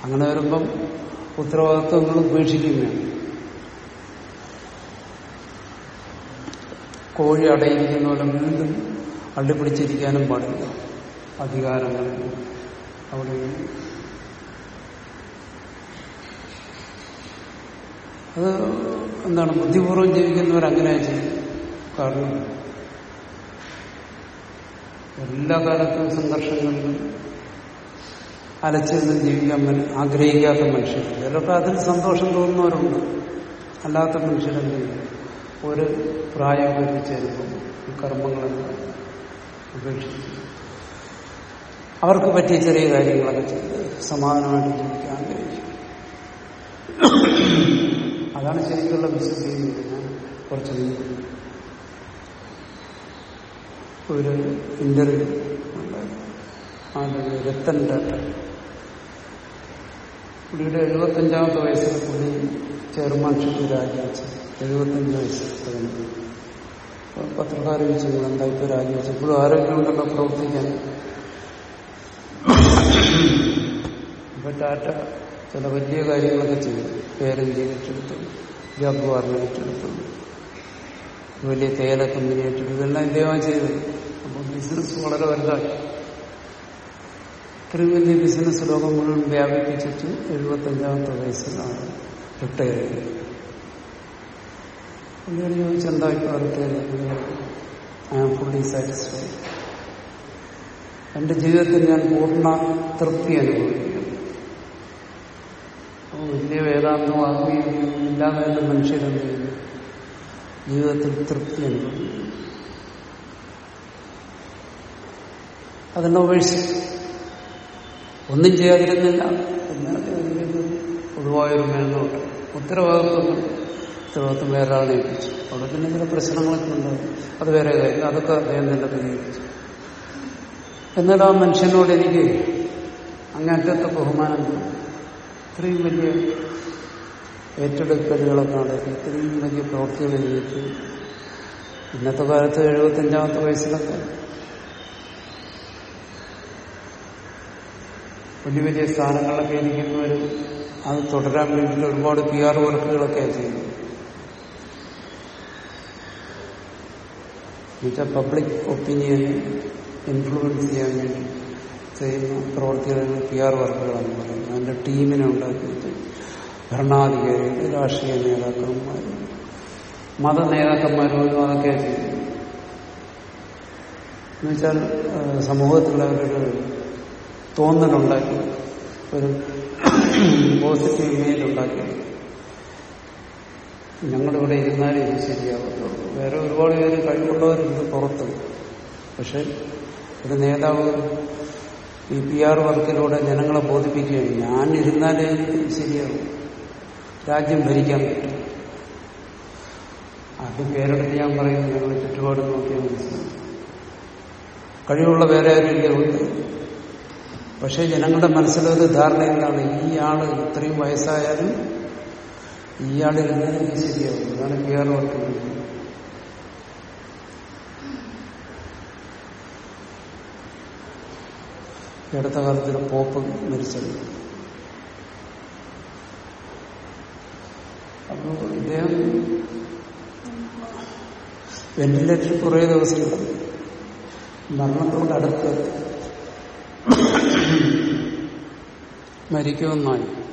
അങ്ങനെ വരുമ്പം ഉത്തരവാദിത്വങ്ങൾ ഉപേക്ഷിക്കുന്നതാണ് കോഴി അടയിരിക്കുന്ന പോലെ വീണ്ടും അള്ളിപ്പിടിച്ചിരിക്കാനും പാടില്ല. അധികാരങ്ങൾ അവിടെ അത് എന്താണ്? ബുദ്ധിപൂർവം ജീവിക്കുന്നവർ അങ്ങനെ ചെയ്യും കാരണം എല്ലാ കാലത്തും സംഘർഷങ്ങളിലും അലച്ചിരുന്ന് ജീവിക്കാൻ ആഗ്രഹിക്കാത്ത മനുഷ്യർ ചിലപ്പോൾ അതിൽ സന്തോഷം തോന്നുന്നവരുണ്ട്. അല്ലാത്ത മനുഷ്യരെന്തെങ്കിലും ഒരു പ്രായം എത്തിച്ചേരുമ്പോൾ ഈ കർമ്മങ്ങളെല്ലാം ഉപേക്ഷിച്ച് അവർക്ക് പറ്റിയ ചെറിയ കാര്യങ്ങളൊക്കെ ചെയ്ത് സമാധാനമായിട്ട് ജീവിക്കാൻ ആഗ്രഹിക്കും. അതാണ് ശരിക്കുള്ള എന്ന് പറഞ്ഞാൽ കുറച്ച് ഒരു ഇന്റർവ്യൂ ഉണ്ടായിരുന്നു രത്തൻ ടാറ്റ. പുള്ളിയുടെ എഴുപത്തഞ്ചാമത്തെ വയസ്സിൽ പുള്ളി ചെയർമാൻഷിപ്പ് രാജിവെച്ചു. എഴുപത്തഞ്ച് വയസ്സ് കഴിഞ്ഞു അപ്പൊ പത്രക്കാരെ ചോദിച്ചു എന്താ ഇപ്പൊ രാജിവെച്ചു ഇപ്പോഴും ആരോഗ്യമുണ്ടല്ലോ പ്രവർത്തിക്കാൻ ഇപ്പൊ ടാറ്റ ചില വലിയ കാര്യങ്ങളൊക്കെ ചെയ്തു പേരന്തി ഏറ്റെടുത്തു ജഗ്വാറിനെ ഏറ്റെടുത്തു വലിയ തേയില കമ്പനി ഏറ്റെടുത്തു ഇതെല്ലാം ഇദ്ദേഹം ചെയ്തു അപ്പോൾ ബിസിനസ് വളരെ വലുതായി ഇത്രയും വലിയ ബിസിനസ് ലോകം മുഴുവൻ വ്യാപിപ്പിച്ചിട്ട് എഴുപത്തഞ്ചാമത്തെ വയസ്സിലാണ്. റിട്ടയർ ചെയ്തത് പുള്ളിയോട് ചോദിച്ചെന്താ എന്താ ഇപ്പൊ സാറ്റിസ്ഫൈഡ് എന്റെ ജീവിതത്തിൽ ഞാൻ പൂർണ തൃപ്തി അനുഭവിക്കുന്നു. വലിയ വേദാന്തവും ആത്മീയം ഇല്ലാതെ തന്നെ മനുഷ്യരെന്ത് ചെയ്യുന്നു ജീവിതത്തിൽ തൃപ്തി അനുഭവിക്കുന്നു. അതെന്നെ ഉപേക്ഷിച്ചു? ഒന്നും ചെയ്യാതിരുന്നില്ല. എന്നാൽ പൊതുവായൊരു മേൽനോട്ട്. ഉത്തരവാദിത്വം ഉത്തരവാദിത്വം വേറെ ആളെ ഏൽപ്പിച്ചു. അവിടെ പിന്നെ ചില പ്രശ്നങ്ങളൊക്കെ ഉണ്ടായി അത് വേറെ കാര്യം. അതൊക്കെ അദ്ദേഹം തന്നെ പരിഹരിച്ചു. എന്നാൽ ആ മനുഷ്യനോട് എനിക്ക് അങ്ങനത്തെ ബഹുമാനം ഇത്രയും വലിയ ഏറ്റെടുക്കലുകളൊക്കെ നടത്തി ഇത്രയും വലിയ പ്രവൃത്തികൾ ചെയ്തിട്ട് ഇന്നത്തെ കാലത്ത് എഴുപത്തഞ്ചാമത്തെ വയസ്സിലൊക്കെ വലിയ വലിയ സ്ഥാനങ്ങളിലൊക്കെ ഇരിക്കുന്നവരും അത് തുടരാൻ വേണ്ടിയിട്ട് ഒരുപാട് പി ആർ വർക്കുകളൊക്കെയാണ് ചെയ്യുന്നത് എന്നുവെച്ചാൽ പബ്ലിക് ഒപ്പീനിയനെ ഇൻഫ്ലുവൻസ് ചെയ്യാൻ വേണ്ടി ചെയ്യുന്ന പ്രവർത്തികളാണ് പി ആർ വർക്കുകളെന്ന് പറയുന്നത്. അതിന്റെ ടീമിനെ ഉണ്ടാക്കിയിട്ട് ഭരണാധികാരികൾ രാഷ്ട്രീയ നേതാക്കന്മാരും മത നേതാക്കന്മാരും അതൊക്കെ ചെയ്യുന്നത് എന്നുവെച്ചാൽ സമൂഹത്തിൽ അവരൊരു തോന്നലുണ്ടാക്കി ഒരു പോസിറ്റീവ് ഇമേജ് ഉണ്ടാക്കി. ഞങ്ങളിവിടെ ഇരുന്നാലും ഇത് ശരിയാവത്തുള്ളൂ. വേറെ ഒരുപാട് പേര് കഴിവുള്ളവരുണ്ട് പുറത്ത്. പക്ഷെ ഒരു നേതാവ് ഈ പി ആർ വർക്കിലൂടെ ജനങ്ങളെ ബോധിപ്പിക്കുകയാണ് ഞാൻ ഇരുന്നാലേ ശരിയാവും. രാജ്യം ഭരിക്കാൻ പറ്റും. അത് പേരെടുത്ത് ഞാൻ പറയുന്നു ഞങ്ങൾ ചുറ്റുപാട് നോക്കിയാൽ മനസ്സിലാവും. കഴിവുള്ള വേറെ ആരുമില്ല ഉണ്ട്. പക്ഷെ ജനങ്ങളുടെ മനസ്സിലൊരു ധാരണ എന്താണ്? ഈ ആൾ ഇത്രയും വയസ്സായാലും ഇയാളിൽ നിന്ന് ശരിയാവും. അതാണ് പി ആർ അടുത്ത കാലത്തിൽ പോപ്പ് മരിച്ചത്. അപ്പോൾ ഇദ്ദേഹം വെന്റിലേറ്ററിൽ കുറേ ദിവസം. മരണത്തോട് അടുത്ത് മരിക്കുമെന്നായി.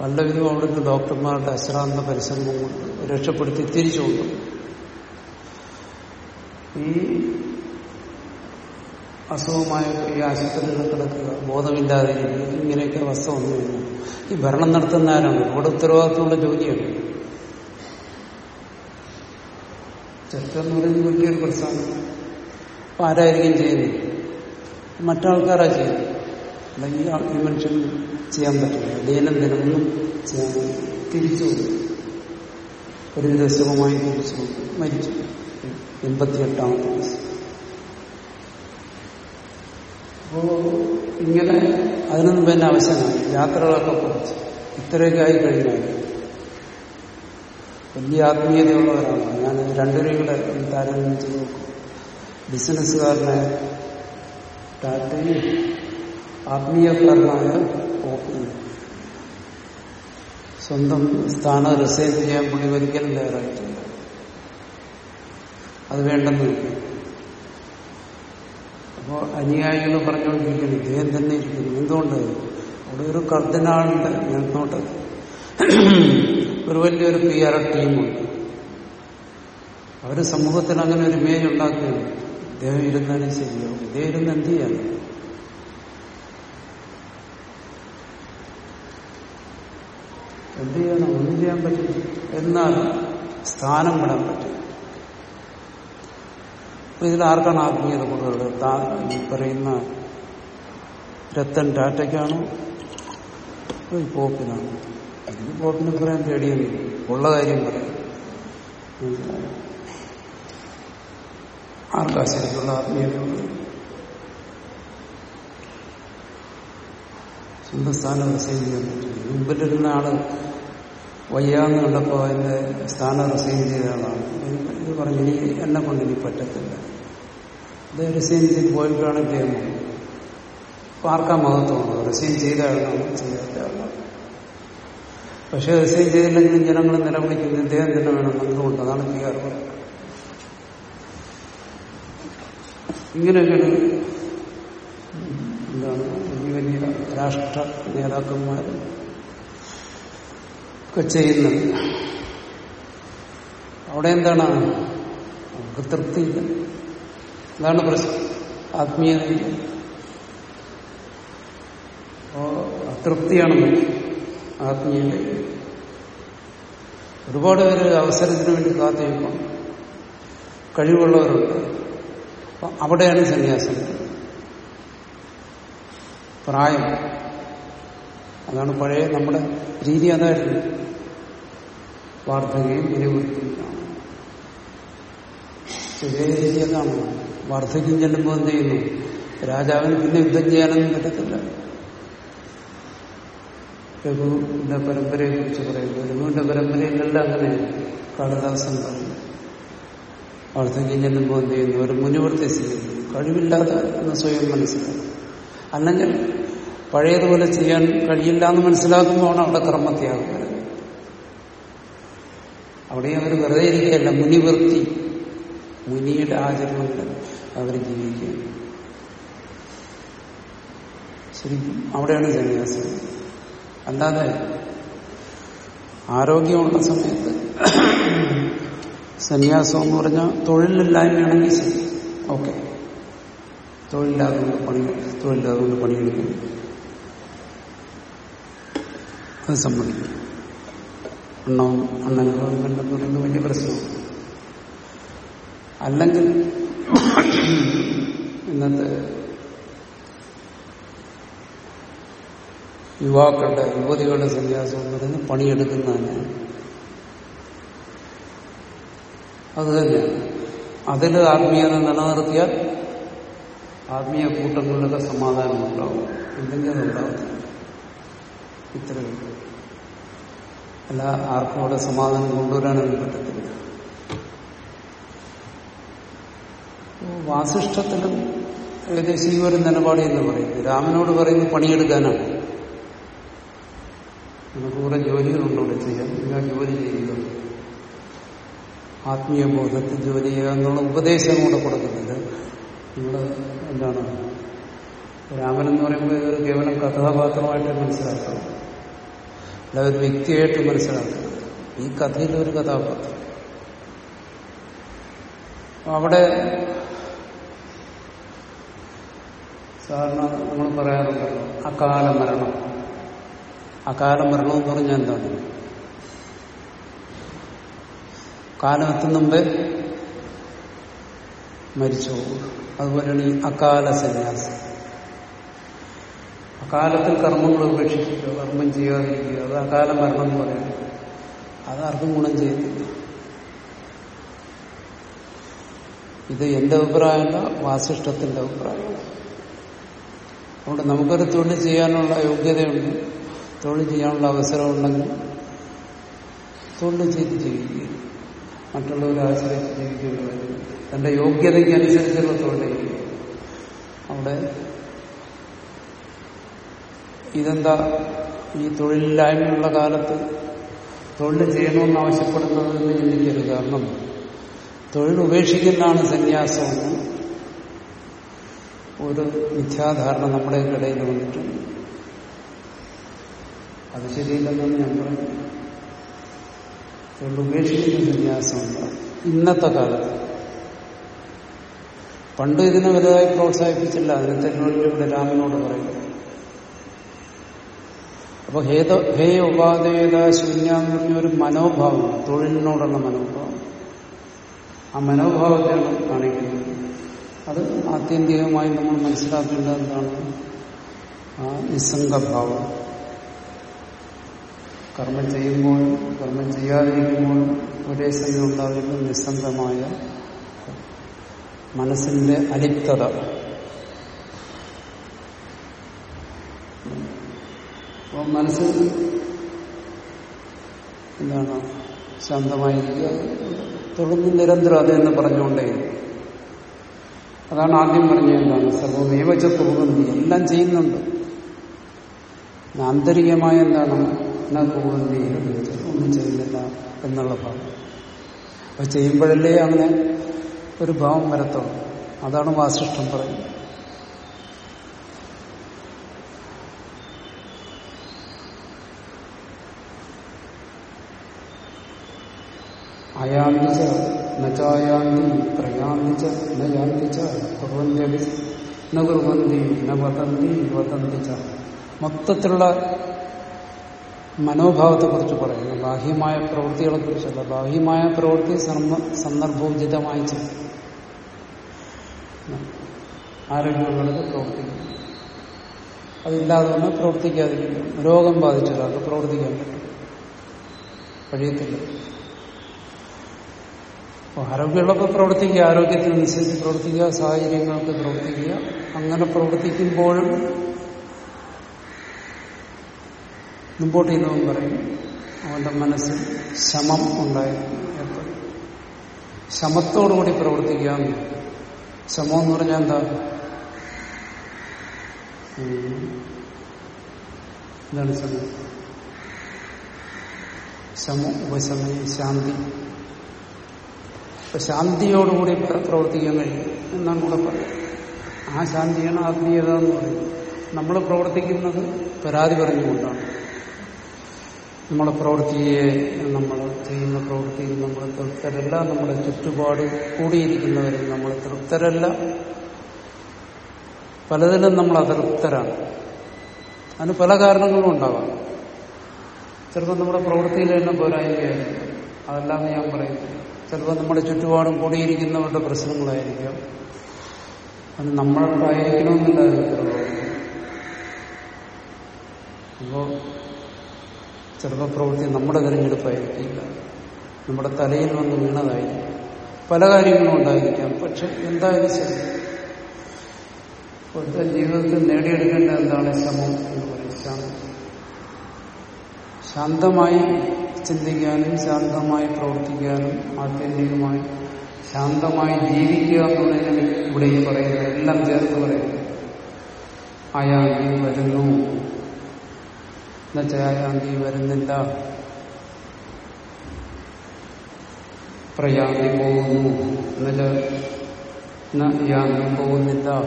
പലവിധം അവിടുന്ന് ഡോക്ടർമാരുടെ അശ്രാന്ത പരിശ്രമം കൊണ്ട് രക്ഷപ്പെടുത്തി തിരിച്ചു കൊണ്ടു. ഈ അസുഖമായ ഈ ആശുപത്രികളിൽ കിടക്കുക ബോധമില്ലാതെ ഇങ്ങനെയൊക്കെ അവസ്ഥ വന്നു ഈ ഭരണം നടത്തുന്ന ആരാണ്? ഇവിടെ ഉത്തരവാദിത്തമുള്ള ജോലിയാണ്. ചർച്ച എന്ന് പറയുന്നത് വലിയൊരു പ്രസ്ഥാനം. അപ്പൊ ആരായിരിക്കും ചെയ്യുന്നത്? മറ്റാൾക്കാരാ ചെയ്യുന്നത്? അല്ലെങ്കിൽ ഈ മനുഷ്യൻ ചെയ്യാൻ പറ്റില്ല. ദൈനംദിനമൊന്നും ചെയ്യാൻ പറ്റില്ല. തിരിച്ചു. ഒരു ദിവസമായി തിരിച്ചു മരിച്ചു. എൺപത്തിയെട്ടാമത്തെ ദിവസം. അപ്പോ ഇങ്ങനെ അതിനു മുമ്പ് തന്നെ ആവശ്യമായി യാത്രകളൊക്കെ കുറച്ച്. ഇത്രയൊക്കെ ആയി കഴിഞ്ഞാൽ വലിയ ആത്മീയതയുള്ളവരാണ്. ഞാൻ രണ്ടുപേരും കൂടെ താരതമ്യം ചെയ്ത് നോക്കും. ബിസിനസ്സുകാരനെ ടാറ്റയും ആത്മീയക്കാരനായ ഓപ്പനും സ്വന്തം സ്ഥാനം റിസൈൻ ചെയ്യാൻ പുള്ളി ഒരിക്കലും തയ്യാറായിട്ടില്ല. അത് വേണ്ടെന്ന് അപ്പോൾ അനുയായികൾ പറഞ്ഞുകൊണ്ടിരിക്കുന്നു ഇദ്ദേഹം തന്നെ ഇരിക്കുന്നു. എന്തുകൊണ്ട്? അവിടെ ഒരു കർദിനാളുടെ ഞങ്ങൾക്കോട്ട് ഒരു വലിയൊരു പി ആർ ടീമുണ്ട് അവർ സമൂഹത്തിൽ അങ്ങനെ ഒരു ഇമേജ് ഉണ്ടാക്കുകയാണ്. ഇദ്ദേഹം ഇരുന്നാലും ശരിയാവും. ഇദ്ദേഹം ഇരുന്ന് എന്ത് ചെയ്യാൻ എന്ത് ചെയ്യണം ഒന്നും ചെയ്യാൻ പറ്റില്ല. എന്നാൽ സ്ഥാനം വിടാൻ പറ്റില്ല. അപ്പൊ ഇതിൽ ആർക്കാണ് ആത്മീയത കൂടുതൽ? ഈ പറയുന്ന രത്തൻ ടാറ്റയ്ക്കാണോ ഈ പോപ്പിനാണോ. എനിക്ക് പോപ്പിനെ പറയാൻ പേടിയൊന്നും ഉള്ള കാര്യം പറയാം? ആർക്കാ ശരിക്കുള്ള ആത്മീയത? സ്വന്തം സ്ഥാനം സേവിക്കാൻ ചെയ്യാൻ പറ്റും മുമ്പിലിരുന്ന ആൾ വയ്യാന്ന് കണ്ടപ്പോ അതിന്റെ സ്ഥാനം റിസൈൻ ചെയ്ത ആളാണ്. ഇത് പറഞ്ഞു ഇനി എന്നെ കൊണ്ട് ഇനി പറ്റത്തില്ല. അത് റിസൈൻ ചെയ്ത് പോയിട്ടാണ് ചെയ്യുന്നത്. അപ്പൊ ആർക്കാ മഹത്വമാണ് റിസൈൻ ചെയ്ത ആളാണ് ചെയ്യാത്ത ആളാണ്. പക്ഷെ റിസൈൻ ചെയ്തില്ലെങ്കിലും ജനങ്ങൾ നിലവിളിക്കുന്നത് ഇദ്ദേഹം തന്നെ വേണം. എന്തുകൊണ്ട് അതാണ് ചെയ്യാറ് ഇങ്ങനെയൊക്കെ എന്താണ് വലിയ വലിയ രാഷ്ട്ര നേതാക്കന്മാർ ഒക്കെ ചെയ്യുന്നത് അവിടെ എന്താണ്? നമുക്ക് തൃപ്തിയില്ല അതാണ് പ്രശ്നം. ആത്മീയത അപ്പോ അതൃപ്തിയാണ് ആത്മീയത ഒരുപാട് പേര് അവസരത്തിന് വേണ്ടി കാത്തിരിക്കും കഴിവുള്ളവരുണ്ട്. അവിടെയാണ് സന്യാസം. പ്രായം. അതാണ് പഴയ നമ്മുടെ രീതി അതായിരുന്നു. വാർദ്ധകയും നിലനിർത്തിയിട്ടാണ് ചെറിയ രീതി അതാണ്. വാർദ്ധക്യം ചെല്ലുമ്പോൾ എന്ത് ചെയ്യുന്നു? രാജാവിന് പിന്നെ യുദ്ധം ചെയ്യാനൊന്നും പറ്റത്തില്ല. രഘുവിന്റെ പരമ്പരയെ കുറിച്ച് പറയുന്നു. രഘുവിന്റെ പരമ്പരയിലല്ല അങ്ങനെ കാളിദാസൻ പറഞ്ഞു വാർദ്ധക്യം ചെല്ലുമ്പോൾ എന്ത് ചെയ്യുന്നു? ഒരു മുനിവർത്തി സ്വീകരിക്കുന്നു. കഴിവില്ലാതെ എന്ന് സ്വയം മനസ്സിലാക്കും അല്ലെങ്കിൽ പഴയതുപോലെ ചെയ്യാൻ കഴിയില്ല എന്ന് മനസ്സിലാക്കുമ്പോഴാണ് അവിടെ കർമ്മത്യാഗം. വരുന്നത് അവിടെ അവർ വെറുതെ ഇരിക്കുകയല്ല മുനിവൃത്തി. മുനിയുടെ ആചരണങ്ങൾ അവർ ജീവിക്കുകയാണ്. ശരിക്കും അവിടെയാണ് സന്യാസം അല്ലാതെ ആരോഗ്യമുള്ള സമയത്ത് സന്യാസം എന്ന് പറഞ്ഞാൽ തൊഴിലില്ലായ്മയാണെങ്കിൽ ശരി. ഓക്കെ. തൊഴിലില്ലാതുകൊണ്ട് പണി തൊഴിലില്ലാതുകൊണ്ട് പണിയെടുക്കുന്നു. അത് സമ്മതിക്കും. എണ്ണവും അണ്ണനുഭവം കണ്ടെന്ന് പറയുന്നത് വലിയ പ്രശ്നമാണ്. അല്ലെങ്കിൽ ഇന്നത്തെ യുവാക്കളുടെ യുവതികളുടെ സന്യാസം എന്ന് പറയുന്നത് പണിയെടുക്കുന്ന തന്നെയാണ് അത് തന്നെയാണ് അതിൽ ആത്മീയത നിലനിർത്തിയാൽ ആത്മീയ കൂട്ടങ്ങളിലൊക്കെ സമാധാനം ഉണ്ടാവും. ഇല്ലെങ്കിൽ അതുണ്ടാവും ഇത്രയും അല്ല ആർക്കും അവിടെ സമാധാനം കൊണ്ടുവരാനൊന്നും പറ്റത്തില്ല. വാസിഷ്ഠത്തിലും ഏകദേശം ഈ ഒരു നിലപാട് എന്ന് പറയുന്നത്. രാമനോട് പറയുന്നത് പണിയെടുക്കാനാണ്. നമുക്ക് കുറെ ജോലികളുണ്ട് ഇവിടെ ചെയ്യാൻ. നിങ്ങൾ ജോലി ചെയ്യുക? ആത്മീയ ബോധത്തിൽ ജോലി ചെയ്യുക എന്നുള്ള ഉപദേശം കൂടെ കൊടുക്കുന്നത് നിങ്ങൾ എന്താണ്? രാമൻ എന്ന് പറയുമ്പോൾ ഇതൊരു കേവലം കഥാപാത്രമായിട്ട് മനസ്സിലാക്കണം. അല്ല ഒരു വ്യക്തിയായിട്ട് മനസ്സിലാക്കണം. ഈ കഥയിൽ ഒരു കഥാപാത്രം. അവിടെ സാധാരണ നമ്മൾ പറയാറുണ്ടല്ലോ അകാല മരണം അകാല മരണം എന്ന് പറഞ്ഞാൽ എന്താണ്? കാലം എത്തുന്ന മുമ്പേ മരിച്ചു? അതുപോലെയാണ് ഈ അകാല സന്യാസം അകാലത്തിൽ കർമ്മങ്ങൾ ഉപേക്ഷിക്കുക കർമ്മം ചെയ്യാതിരിക്കുക അത് അകാല മരണം എന്ന് പറയുന്നത് അത് ആർക്കും ഗുണം ചെയ്യത്തില്ല. ഇത് എന്റെ അഭിപ്രായമല്ല വാസിഷ്ടത്തിന്റെ അഭിപ്രായമാണ് അതുകൊണ്ട് നമുക്കൊരു തൊഴിൽ ചെയ്യാനുള്ള യോഗ്യതയുണ്ട്. തൊഴിൽ ചെയ്യാനുള്ള അവസരമുണ്ടെങ്കിൽ തൊഴിൽ ചെയ്ത് ജീവിക്കുക. മറ്റുള്ളവരെ ആശ്രയിച്ച് ജീവിക്കേണ്ടി വരും. തന്റെ യോഗ്യതയ്ക്ക് അനുസരിച്ചുള്ള തൊഴിൽ അവിടെ ഇതെന്താ ഈ തൊഴിലില്ലായ്മയുള്ള കാലത്ത് തൊഴിൽ ചെയ്യണമെന്ന് ആവശ്യപ്പെടുന്നതെന്ന് ചിന്തിക്കരുത്. കാരണം തൊഴിൽ ഉപേക്ഷിക്കുന്നതാണ് സന്യാസമെന്ന് ഒരു മിഥ്യാധാരണ നമ്മുടെ ഇടയിൽ വന്നിട്ടുണ്ട്. അത് ശരിയില്ലെന്നാണ് ഞാൻ പറയുന്നത്. തൊഴിൽ ഉപേക്ഷിക്കുന്ന സന്യാസമുണ്ട് ഇന്നത്തെ കാലത്ത് പണ്ട് ഇതിനെ വലുതായി പ്രോത്സാഹിപ്പിച്ചില്ല. അതിന് തെരുവള്ളിയുടെ രാമനോട് പറയുന്നു അപ്പൊ ഹേത ഹേ ഉപാധേത ശൂന്യ എന്ന് പറഞ്ഞ ഒരു മനോഭാവം തൊഴിലിനോടുള്ള മനോഭാവം. ആ മനോഭാവത്തെയാണ് കാണിക്കുന്നത്. അത് ആത്യന്തികമായി നമ്മൾ മനസ്സിലാക്കേണ്ടത് എന്താണ് ആ നിസ്സംഗഭാവം. കർമ്മം ചെയ്യുമ്പോൾ കർമ്മം ചെയ്യാതിരിക്കുമ്പോൾ ഒരേ സമയം ഉണ്ടാകുന്ന നിസ്സംഗമായ മനസ്സിന്റെ അലിപ്തത. അപ്പോൾ മനസ്സ് എന്താണ്? ശാന്തമായിരിക്കുക. തുടർന്ന് നിരന്തരം അത് തന്നെ പറഞ്ഞുകൊണ്ടേ അതാണ് ആദ്യം പറഞ്ഞത് എന്താണ്? സർവമേവച്ച തുടങ്ങുന്നത് എല്ലാം ചെയ്യുന്നുണ്ട്. ആന്തരികമായ എന്താണ്? എന്നാ കുറുകന്തി ഒന്നും ചെയ്യുന്നില്ല എന്നുള്ള ഭാവം. അപ്പൊ ചെയ്യുമ്പോഴല്ലേ അങ്ങനെ ഒരു ഭാവം വരത്തുള്ളൂ. അതാണ് വാസിഷ്ടം പറയുന്നത്. അയാന്തിച്ച നചായാന്തി പ്രയാന്തിച്ച നയാന്തിച്ച കുറുവന്തി ന കുറുവന്തി ന വതന്തി വതന്തിച്ച മൊത്തത്തിലുള്ള മനോഭാവത്തെക്കുറിച്ച് പറയുന്നു. ബാഹ്യമായ പ്രവൃത്തികളെ കുറിച്ചല്ല ബാഹ്യമായ പ്രവൃത്തി സന്ദർഭോചിതമായി ചെയ്യും ആരോഗ്യമുള്ളത് പ്രവർത്തിക്കും അതില്ലാതെ തന്നെ പ്രവർത്തിക്കാതിരിക്കും രോഗം ബാധിച്ച ഒരാൾക്ക് പ്രവർത്തിക്കാൻ പറ്റും. കഴിയത്തില്ല. ആരോഗ്യമുള്ളപ്പോൾ പ്രവർത്തിക്കുക ആരോഗ്യത്തിനനുസരിച്ച് പ്രവർത്തിക്കുക സാഹചര്യങ്ങൾക്ക് പ്രവർത്തിക്കുക. അങ്ങനെ പ്രവർത്തിക്കുമ്പോഴും മുമ്പോട്ട് ചെയ്യുന്നവൻ പറയും അവന്റെ മനസ്സിൽ ശമം ഉണ്ടായിരുന്നു എപ്പോഴും ശമത്തോടുകൂടി പ്രവർത്തിക്കാം ശമം എന്ന് പറഞ്ഞാൽ എന്താ? എന്താണ് ശമം. ശമം ഉപശമനം ശാന്തി. അപ്പൊ ശാന്തിയോടുകൂടി പ്രവർത്തിക്കാൻ കഴിയും എന്നാണ് ഇവിടെ പറയുന്നത്. ആ ശാന്തിയാണ് ആത്മീയത എന്ന് പറയുന്നത്. നമ്മൾ പ്രവർത്തിക്കുന്നത് പരാതി പറഞ്ഞുകൊണ്ടാണ്. നമ്മളെ പ്രവൃത്തിയെ നമ്മൾ ചെയ്യുന്ന പ്രവൃത്തിയിൽ നമ്മൾ തൃപ്തരല്ല നമ്മുടെ ചുറ്റുപാട് കൂടിയിരിക്കുന്നവരിൽ നമ്മൾ തൃപ്തരല്ല. പലതിലും നമ്മൾ അതൃപ്തരാണ്. അതിന് പല കാരണങ്ങളും ഉണ്ടാവാം. ചിലപ്പോൾ നമ്മുടെ പ്രവൃത്തിയിൽ തന്നെ പോരായ്മയായിരിക്കും അതല്ലാന്ന് ഞാൻ പറയുന്നു ചിലപ്പോൾ നമ്മുടെ ചുറ്റുപാടും കൂടിയിരിക്കുന്നവരുടെ പ്രശ്നങ്ങളായിരിക്കാം. അത് നമ്മൾക്കായിരിക്കണമെന്നില്ല അപ്പോൾ ചിലപ്പോൾ പ്രവൃത്തി നമ്മുടെ തിരഞ്ഞെടുപ്പായിരിക്കില്ല. നമ്മുടെ തലയിൽ വന്ന് വീണതായിരിക്കും. പല കാര്യങ്ങളും ഉണ്ടായിരിക്കാം. പക്ഷെ എന്തായാലും ശരി. ഇപ്പോഴത്തെ ജീവിതത്തിൽ നേടിയെടുക്കേണ്ട എന്താണ് ശ്രമം എന്ന് പറയും ശാന്തം ശാന്തമായി ചിന്തിക്കാനും ശാന്തമായി പ്രവർത്തിക്കാനും ആത്യന്തികമായി ശാന്തമായി ജീവിക്കുക എന്നുള്ളതിന് ഇവിടെ ഈ പറയുന്നത് എല്ലാം ചേർത്ത് പറയുന്നു ആയാതി വരുന്നു. എന്നുവെച്ചാൽ എന്നുവെച്ചായാന്തി വരുന്നില്ല. പ്രയാന്തി പോകുന്നു. എന്നുവെച്ചാൽ യാന്തി പോകുന്നില്ല.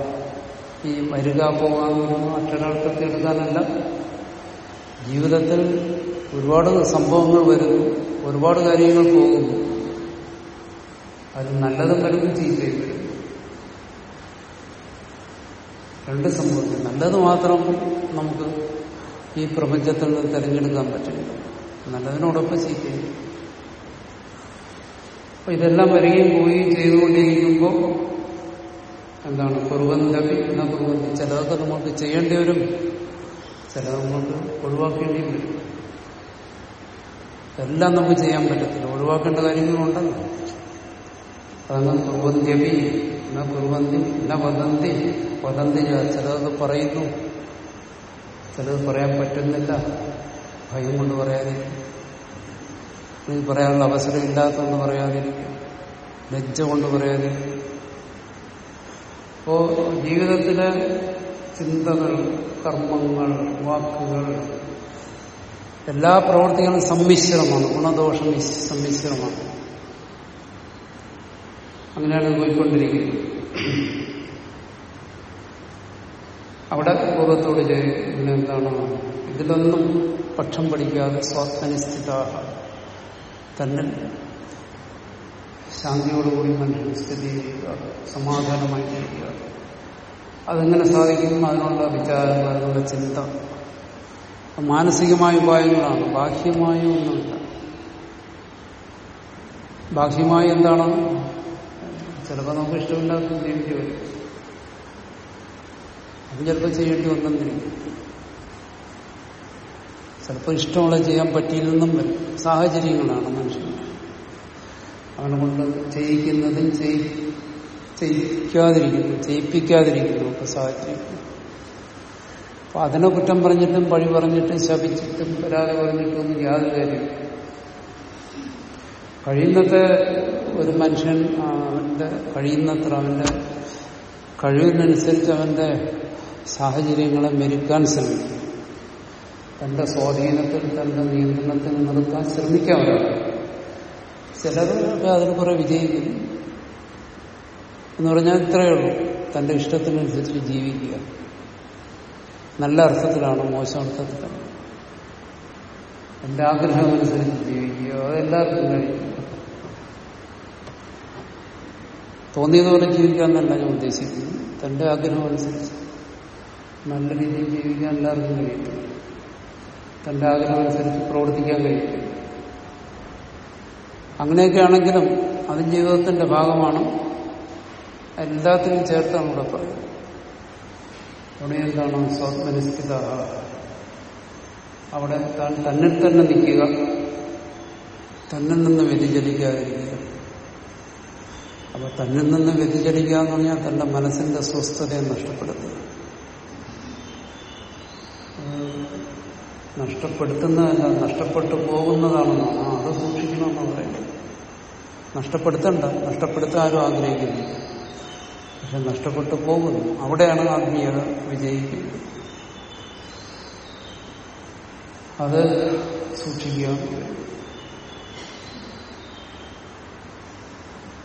ഈ വരിക പോകാൻ അക്ഷരാർത്ഥത്തിൽ എടുക്കാനല്ല. ജീവിതത്തിൽ ഒരുപാട് സംഭവങ്ങൾ വരുന്നു ഒരുപാട് കാര്യങ്ങൾ പോകുന്നു. അത് നല്ലതും വരുന്നു ചീത്തയും വരുന്നു രണ്ട് സംഭവത്തിൽ നല്ലത് മാത്രം നമുക്ക് ഈ പ്രപഞ്ചത്തിൽ നിന്ന് തിരഞ്ഞെടുക്കാൻ പറ്റില്ല. നല്ലതിനോടൊപ്പം ചീത്തയും അപ്പൊ ഇതെല്ലാം വരികയും പോവുകയും ചെയ്തുകൊണ്ടിരിക്കുമ്പോൾ എന്താണ്? കുറുവന്തവി എന്ന കുറുവന്തി ചിലതൊക്കെ നമുക്ക് ചെയ്യേണ്ടി വരും. ചിലത് നമുക്ക് ഒഴിവാക്കേണ്ടി വരും. എല്ലാം നമുക്ക് ചെയ്യാൻ പറ്റത്തില്ല. ഒഴിവാക്കേണ്ട കാര്യങ്ങളുണ്ടല്ലോ അതാണ് കുറുവന്ത്യവി എന്നാ കുറുവന്തി എന്നാ വദന്തി? വദന്തി ചിലത് പറയുന്നു. ചിലത് പറയാൻ പറ്റുന്നില്ല. ഭയം കൊണ്ട് പറയാതിരിക്കും. പറയാനുള്ള അവസരം ഇല്ലാത്തതുകൊണ്ട് പറയാതിരിക്കും. ലജ്ജ കൊണ്ട് പറയാതിരിക്കും. അപ്പോ ജീവിതത്തിലെ ചിന്തകൾ കർമ്മങ്ങൾ വാക്കുകൾ എല്ലാ പ്രവൃത്തികളും സമ്മിശ്രമാണ്. ഗുണദോഷം സമ്മിശ്രമാണ്. അങ്ങനെയാണ് പോയിക്കൊണ്ടിരിക്കുന്നത്. അവിടെ പൂർവത്തോട് ഇതിനെന്താണ് ഇതിലൊന്നും പക്ഷം പഠിക്കാതെ സ്വാത്മനിസ്ഥിത തന്നെ ശാന്തിയോടുകൂടി മനുഷ്യൻ സ്ഥിതി ചെയ്യുക സമാധാനമായി ചെയ്യുക അതെങ്ങനെ സാധിക്കും? അതിനുള്ള വിചാരം അതിനുള്ള ചിന്ത. മാനസികമായ ഉപായങ്ങളാണ്. ബാഹ്യമായ ഒന്നുമില്ല. ബാഹ്യമായി എന്താണ്? ചിലപ്പോൾ നമുക്ക് ഇഷ്ടമില്ലാത്ത ജീവിച്ചു വരും. അത് ചിലപ്പോൾ ചെയ്യേണ്ടി വന്നെന്നിരിക്കും. ചിലപ്പോൾ ഇഷ്ടമുള്ള ചെയ്യാൻ പറ്റിയില്ലെന്നും വരും. സാഹചര്യങ്ങളാണ് മനുഷ്യൻ അവനെ കൊണ്ട് ചെയ്യിക്കുന്നതും ചെയ്യിക്കാതിരിക്കുന്നു ചെയ്യിപ്പിക്കാതിരിക്കുന്നു ഒക്കെ സാഹചര്യം അപ്പൊ അതിനെ കുറ്റം പറഞ്ഞിട്ടും പഴി പറഞ്ഞിട്ടും ശപിച്ചിട്ടും പരാതി പറഞ്ഞിട്ടും യാതൊരു കാര്യം കഴിയുന്നത്തെ ഒരു മനുഷ്യൻ അവന്റെ കഴിയുന്നത്ര അവന്റെ കഴിവിനനുസരിച്ച് അവന്റെ സാഹചര്യങ്ങളെ മെരുക്കാൻ ശ്രമിക്കും. തന്റെ സ്വാധീനത്തിൽ തന്റെ നിയന്ത്രണത്തിൽ നിർത്താൻ ശ്രമിക്കാവുന്ന ചിലരൊക്കെ അതിന് കുറെ വിജയിക്കും. എന്ന് പറഞ്ഞാൽ ഇത്രയേ ഉള്ളൂ. തന്റെ ഇഷ്ടത്തിനനുസരിച്ച് ജീവിക്കുക. നല്ല അർത്ഥത്തിലാണ് മോശം അർത്ഥത്തിലാണ്. എന്റെ ആഗ്രഹം അനുസരിച്ച് ജീവിക്കുക. അതെല്ലാവർക്കും കഴിയും. തോന്നിയതുപോലെ ജീവിക്കാമെന്നല്ല ഞാൻ ഉദ്ദേശിക്കുന്നു തന്റെ ആഗ്രഹം അനുസരിച്ച് നല്ല രീതിയിൽ ജീവിക്കാൻ എല്ലാവർക്കും കഴിയും. തന്റെ ആഗ്രഹം അനുസരിച്ച് പ്രവർത്തിക്കാൻ കഴിയും. അങ്ങനെയൊക്കെ ആണെങ്കിലും അത് ജീവിതത്തിന്റെ ഭാഗമാണ്. എല്ലാത്തിനും ചേർത്താണ് ഇവിടെ പറയുന്നത്. അവിടെ എന്താണ് സ്വത്മനിസ്ഥിത അവിടെ താൻ തന്നിൽ തന്നെ നിൽക്കുക. തന്നിൽ നിന്ന് വ്യതിചലിക്കാതിരിക്കുക. അപ്പൊ തന്നിൽ നിന്ന് വ്യതിചലിക്കുക എന്ന് പറഞ്ഞാൽ തന്റെ മനസ്സിന്റെ സ്വസ്ഥതയെ നഷ്ടപ്പെടുത്തുക. നഷ്ടപ്പെടുത്തുന്നതല്ല നഷ്ടപ്പെട്ടു പോകുന്നതാണെന്നാണ് അത് സൂക്ഷിക്കണമെന്ന് പറയുന്നത് നഷ്ടപ്പെടുത്തണ്ട നഷ്ടപ്പെടുത്താൻ ആരും ആഗ്രഹിക്കുന്നു പക്ഷെ നഷ്ടപ്പെട്ടു പോകുന്നു. അവിടെയാണ് ആത്മീയത വിജയിക്കുന്നത്. അത് സൂക്ഷിക്കുക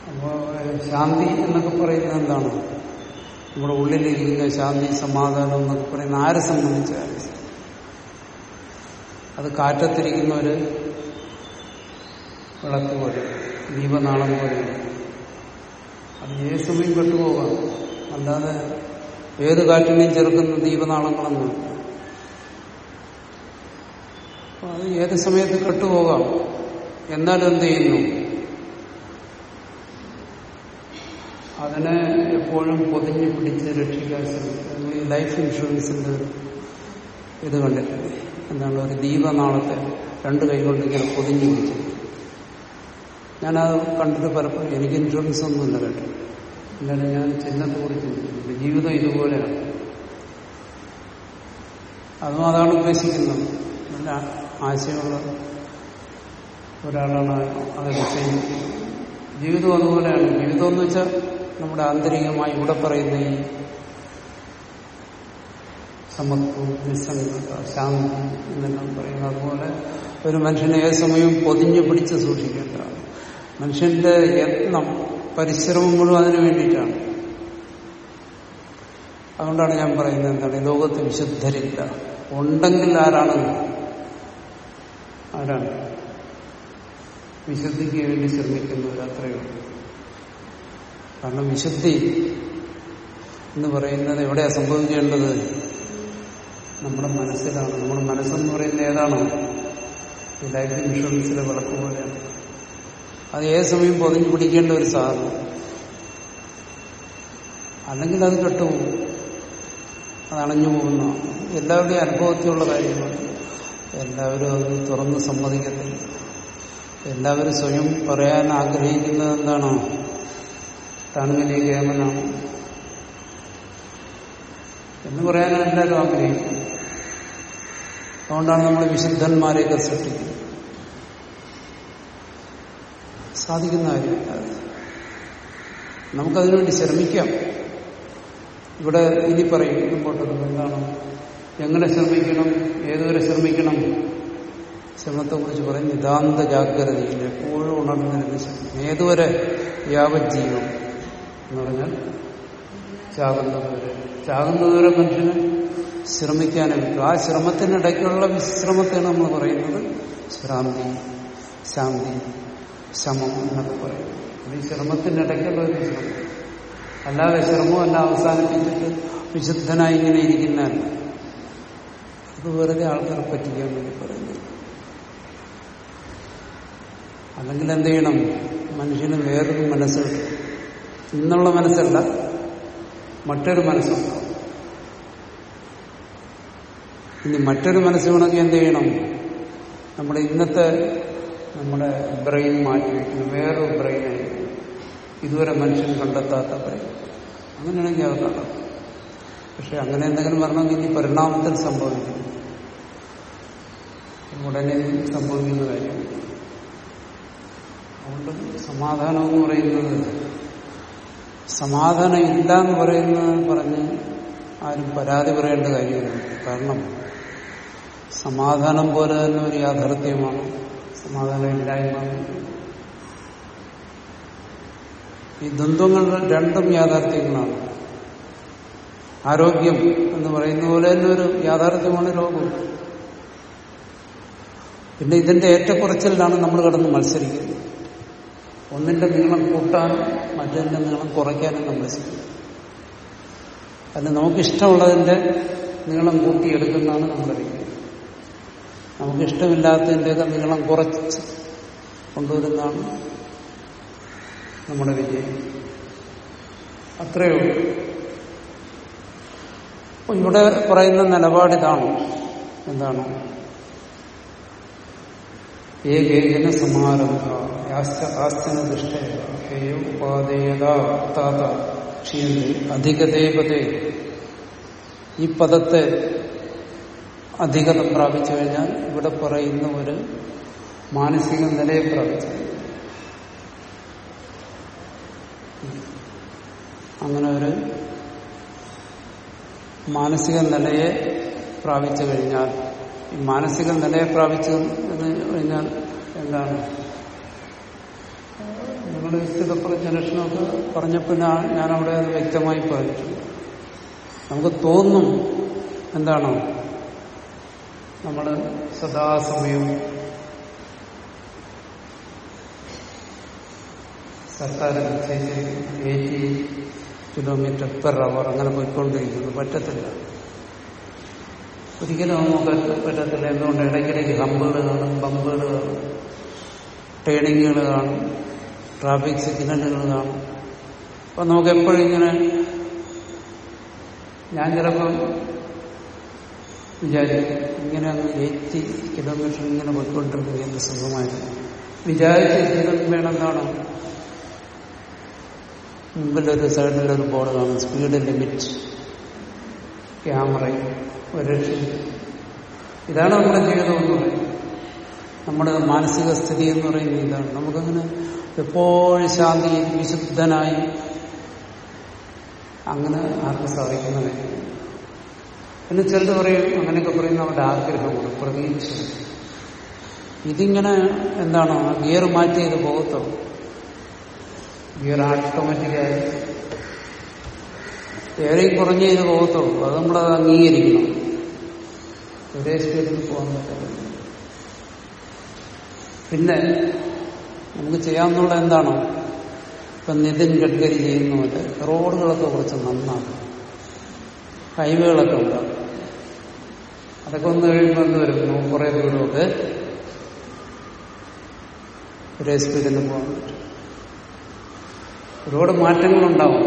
അപ്പോ ശാന്തി എന്നൊക്കെ പറയുന്നത് എന്താണ്? നമ്മുടെ ഉള്ളിലിരിക്കുന്ന ശാന്തി സമാധാനം എന്നൊക്കെ പറയുന്ന ആരെ സംബന്ധിച്ച അത് കാറ്റത്തിരിക്കുന്ന ഒരു വിളക്ക് പോലെ ദീപനാളം പോലെയാണ്. അത് ഏത് സമയം പെട്ടുപോകാം. അല്ലാതെ ഏത് കാറ്റിനെയും ചെറുക്കുന്ന ദീപനാളങ്ങളൊന്നും അത് ഏത് സമയത്ത് കെട്ടുപോകാം? എന്നാലും എന്ത് ചെയ്യുന്നു? അതിനെ എപ്പോഴും പൊതിഞ്ഞു പിടിച്ച് രക്ഷിക്കാൻ ശ്രമിക്കുക ഈ ലൈഫ് ഇൻഷുറൻസിന്റെ ഇത് കണ്ടിട്ടില്ലേ? എന്താണ് ഒരു ദീപനാളത്തെ രണ്ട് കൈകൊണ്ട് ഇങ്ങനെ പൊതിഞ്ഞു പിടിച്ചു ഞാനത് കണ്ടിട്ട് പലപ്പോഴും എനിക്ക് ഇൻഷുറൻസ് ഒന്നുമില്ല കേട്ടോ. എന്നാലും ഞാൻ ചിഹ്നത്തെ കുറിച്ച് ജീവിതം ഇതുപോലെയാണ്. അതും അതാണ് ഉദ്ദേശിക്കുന്നത്. നല്ല ആശയമുള്ള ഒരാളാണ് അതൊക്കെ ചെയ്യുന്നത്. ജീവിതം അതുപോലെയാണ്. ജീവിതം എന്ന് വെച്ചാൽ നമ്മുടെ ആന്തരികമായി ഇവിടെ പറയുന്ന ഈ സമത്വം നിസ്സംഗത ശാന്തി എന്നെല്ലാം പറയുന്നത് അതുപോലെ ഒരു മനുഷ്യനെ ഏത് സമയവും പൊതിഞ്ഞു പിടിച്ച് സൂക്ഷിക്കേണ്ടതാണ്. മനുഷ്യന്റെ യത്നം പരിശ്രമം മുഴുവൻ അതിനു വേണ്ടിയിട്ടാണ്. അതുകൊണ്ടാണ് ഞാൻ പറയുന്നത് എന്താണ് ലോകത്ത് വിശുദ്ധരില്ല. ഉണ്ടെങ്കിൽ ആരാണ്? ആരാണ്? വിശുദ്ധിക്ക് വേണ്ടി ശ്രമിക്കുന്നവർ അത്രയേ ഉള്ളൂ. കാരണം വിശുദ്ധി എന്ന് പറയുന്നത് എവിടെയാ സംഭവിക്കേണ്ടത്? നമ്മുടെ മനസ്സിലാണ്. നമ്മുടെ മനസ്സെന്ന് പറയുന്നത് ഏതാണോ? ലൈഫ് ഇൻഷുറൻസിലെ വിളക്ക് പോലെയാണ്. അത് ഏത് സമയം പൊതിഞ്ഞു പിടിക്കേണ്ട ഒരു സാധനം. അല്ലെങ്കിൽ അത് കെട്ടുപോകും. അണഞ്ഞു പോകുന്ന എല്ലാവരുടെയും അനുഭവത്തിലുള്ള കാര്യമാണ് എല്ലാവരും അത് തുറന്ന് സമ്മതിക്കത്തില്ല. എല്ലാവരും സ്വയം പറയാൻ ആഗ്രഹിക്കുന്നത് എന്താണോ? തണുവിനെ കേമനാണ്. എന്ന് പറയാനാണ് എല്ലാവരും ആഗ്രഹിക്കുന്നത്. അതുകൊണ്ടാണ് നമ്മൾ വിശുദ്ധന്മാരെയൊക്കെ സൃഷ്ടിക്കുന്നത് സാധിക്കുന്ന കാര്യമില്ല നമുക്കതിനുവേണ്ടി ശ്രമിക്കാം. ഇവിടെ ഇനി പറയും മുമ്പോട്ട് എന്താണ്? എങ്ങനെ ശ്രമിക്കണം? ഏതുവരെ ശ്രമിക്കണം? ശ്രമത്തെക്കുറിച്ച് പറയും നിതാന്ത ജാഗ്രതയിൽ എപ്പോഴും ഉണർന്നിരുന്ന് ശ്രമിക്കണം ഏതുവരെ? യാവജ്ജീവം എന്ന് പറഞ്ഞാൽ ചാകുന്നതുവരെ ചാകുന്നതുവരെ മനുഷ്യന് ശ്രമിക്കാനേ പറ്റും. ആ ശ്രമത്തിനിടയ്ക്കുള്ള വിശ്രമത്തെയാണ് നമ്മൾ പറയുന്നത്. ശ്രാന്തി ശാന്തി. ശമം എന്നൊക്കെ പറയും. ഈ ശ്രമത്തിന്റെ ഇടയ്ക്കുള്ള ഒരു ശ്രമം. അല്ലാതെ ശ്രമം എല്ലാം അവസാനിപ്പിച്ചിട്ട് വിശുദ്ധനായി ഇങ്ങനെ ഇരിക്കുന്നതല്ല. അത് വെറുതെ ആൾക്കാരെ പറ്റിക്കാൻ വേണ്ടി പറയുന്നത്. അല്ലെങ്കിൽ എന്ത് ചെയ്യണം? മനുഷ്യന് വേറൊരു മനസ്സ് കിട്ടും ഇന്നുള്ള മനസ്സല്ല മറ്റൊരു മനസ്സുണ്ടാവും. ഇനി മറ്റൊരു മനസ്സ് വേണമെങ്കിൽ എന്ത് ചെയ്യണം? നമ്മുടെ ഇന്നത്തെ നമ്മുടെ ബ്രെയിൻ മാറ്റി വയ്ക്കണം വേറൊരു ബ്രെയിനായിരിക്കും ഇതുവരെ മനുഷ്യൻ കണ്ടെത്താത്ത ബ്രെയിൻ അങ്ങനെയാണെങ്കിൽ അത് കാണാം പക്ഷെ അങ്ങനെ എന്തെങ്കിലും വരണമെങ്കിൽ ഇനി പരിണാമത്തിൽ സംഭവിക്കും ഉടനെ സംഭവിക്കുന്ന കാര്യമാണ് അതുകൊണ്ട് സമാധാനം എന്ന് പറയുന്നത് സമാധാനം ഇല്ല എന്ന് പറയുന്നത് പറഞ്ഞ് ആരും പരാതി പറയേണ്ട കാര്യമില്ല. കാരണം സമാധാനം പോലെ തന്നെ ഒരു യാഥാർത്ഥ്യമാണ്. സമാധാനം ഇല്ലായ്മ ഈ ദ്വന്ദ്ങ്ങൾ രണ്ടും യാഥാർത്ഥ്യങ്ങളാണ്. ആരോഗ്യം എന്ന് പറയുന്ന പോലെ തന്നെ ഒരു യാഥാർത്ഥ്യമാണ് രോഗം. പിന്നെ ഇതിന്റെ ഏറ്റക്കുറച്ചിലാണ് നമ്മൾ കിടന്ന് മത്സരിക്കുന്നത്. ഒന്നിന്റെ നീളം കൂട്ടാനും മറ്റൊന്നിന്റെ നീളം കുറയ്ക്കാനും നമ്മൾ ശ്രമിക്കും. അല്ല നമുക്കിഷ്ടമുള്ളതിന്റെ നീളം കൂട്ടിയെടുക്കുന്നതാണ് നമ്മുടെ രീതി നമുക്കിഷ്ടമില്ലാത്തതിന്റെയൊക്കെ നീളം കുറച്ച് കൊണ്ടുവരുന്നതാണ് നമ്മുടെ വിജയം. അത്രയേ ഉള്ളൂ. ഇവിടെ പറയുന്ന നിലപാടിതാണ് എന്താണ്? ഏകേകന സമാരംഭ ആസ്തന ദൃഷ്ടയോ ഉപാദേയത താത ഈ പദത്തെ അധികത പ്രാപിച്ചു കഴിഞ്ഞാൽ ഇവിടെ പറയുന്ന ഒരു മാനസിക നിലയെ പ്രാപിച്ചു. അങ്ങനെ ഒരു മാനസിക നിലയെ പ്രാപിച്ചു കഴിഞ്ഞാൽ ഈ മാനസിക നിലയെ പ്രാപിച്ചു എന്ന് കഴിഞ്ഞാൽ എന്താണ്? നിങ്ങൾ സ്ഥിതപ്രജ്ഞലക്ഷണമൊക്കെ പറഞ്ഞപ്പോൾ ഞാൻ അത് വ്യക്തമായി പറഞ്ഞു നമുക്ക് തോന്നും എന്താണോ? നമ്മൾ സദാസമയവും സർക്കാർ നിശ്ചയിച്ച് എയ്റ്റി കിലോമീറ്റർ പെർ അവർ അങ്ങനെ പോയിക്കൊണ്ടിരിക്കുന്നു. പറ്റത്തില്ല. ഒരിക്കലും നമുക്ക് പറ്റത്തില്ല. എന്തുകൊണ്ട്? ഇടയ്ക്കിടയ്ക്ക് ഹമ്പുകൾ കാണും ബമ്പുകൾ കാണും ടേണിങ്ങുകൾ കാണും ട്രാഫിക് സിഗ്നലുകൾ കാണും. അപ്പൊ നമുക്ക് എപ്പോഴും ഇങ്ങനെ ഞാൻ ചിലപ്പം വിചാരിക്കും. ഇങ്ങനെ അങ്ങ് എയ്റ്റി കിലോമീറ്റർ ഇങ്ങനെ പോയിക്കൊണ്ടിരിക്കുന്നത് എന്ത് സുഖമായിരുന്നു ജീവിതം വേണമെന്നാണ്? മുമ്പിലൊരു സൈഡിലൊരു ബോർഡ് കാണും. സ്പീഡ് ലിമിറ്റ് ക്യാമറയും ഒരു ഇതാണ് നമ്മുടെ ജീവിതം എന്ന് പറയുന്നത് നമ്മുടെ മാനസിക സ്ഥിതി എന്ന് പറയുന്നത് ഇതാണ്. നമുക്കങ്ങനെ എപ്പോഴും ശാന്തിയും വിശുദ്ധനായി അങ്ങനെ ആർക്കും സാധിക്കുന്ന പിന്നെ ചിലത് പറയും? അങ്ങനെയൊക്കെ പറയുന്ന അവരുടെ ആഗ്രഹമാണ് പ്രതീക്ഷ ഇതിങ്ങനെ എന്താണ്? ഗിയർ മാറ്റി ഇത് പോകത്തുള്ളൂ ഗിയർ ആട്ടോമാറ്റിക്കായി ഏറെ കുറഞ്ഞേ ഇത് പോകത്തുള്ളൂ അത് നമ്മളത് അംഗീകരിക്കണം. ഒരേ സ്റ്റേജിൽ പോകാൻ പറ്റില്ല പിന്നെ നമുക്ക് ചെയ്യാമെന്നുള്ള എന്താണോ? ഇപ്പൊ നിതിൻ ഗഡ്കരി ചെയ്യുന്ന റോഡുകളൊക്കെ കുറച്ച് നന്നാക്കും. ഹൈവേകളൊക്കെ ഉണ്ടാകും അതൊക്കെ ഒന്ന് കഴിയുമ്പോൾ എന്ത് വരും? കുറേ ദൂരമൊക്കെ ഒരേ സ്പീഡിൽ പോകാൻ പറ്റും. ഒരുപാട് മാറ്റങ്ങളുണ്ടാവും.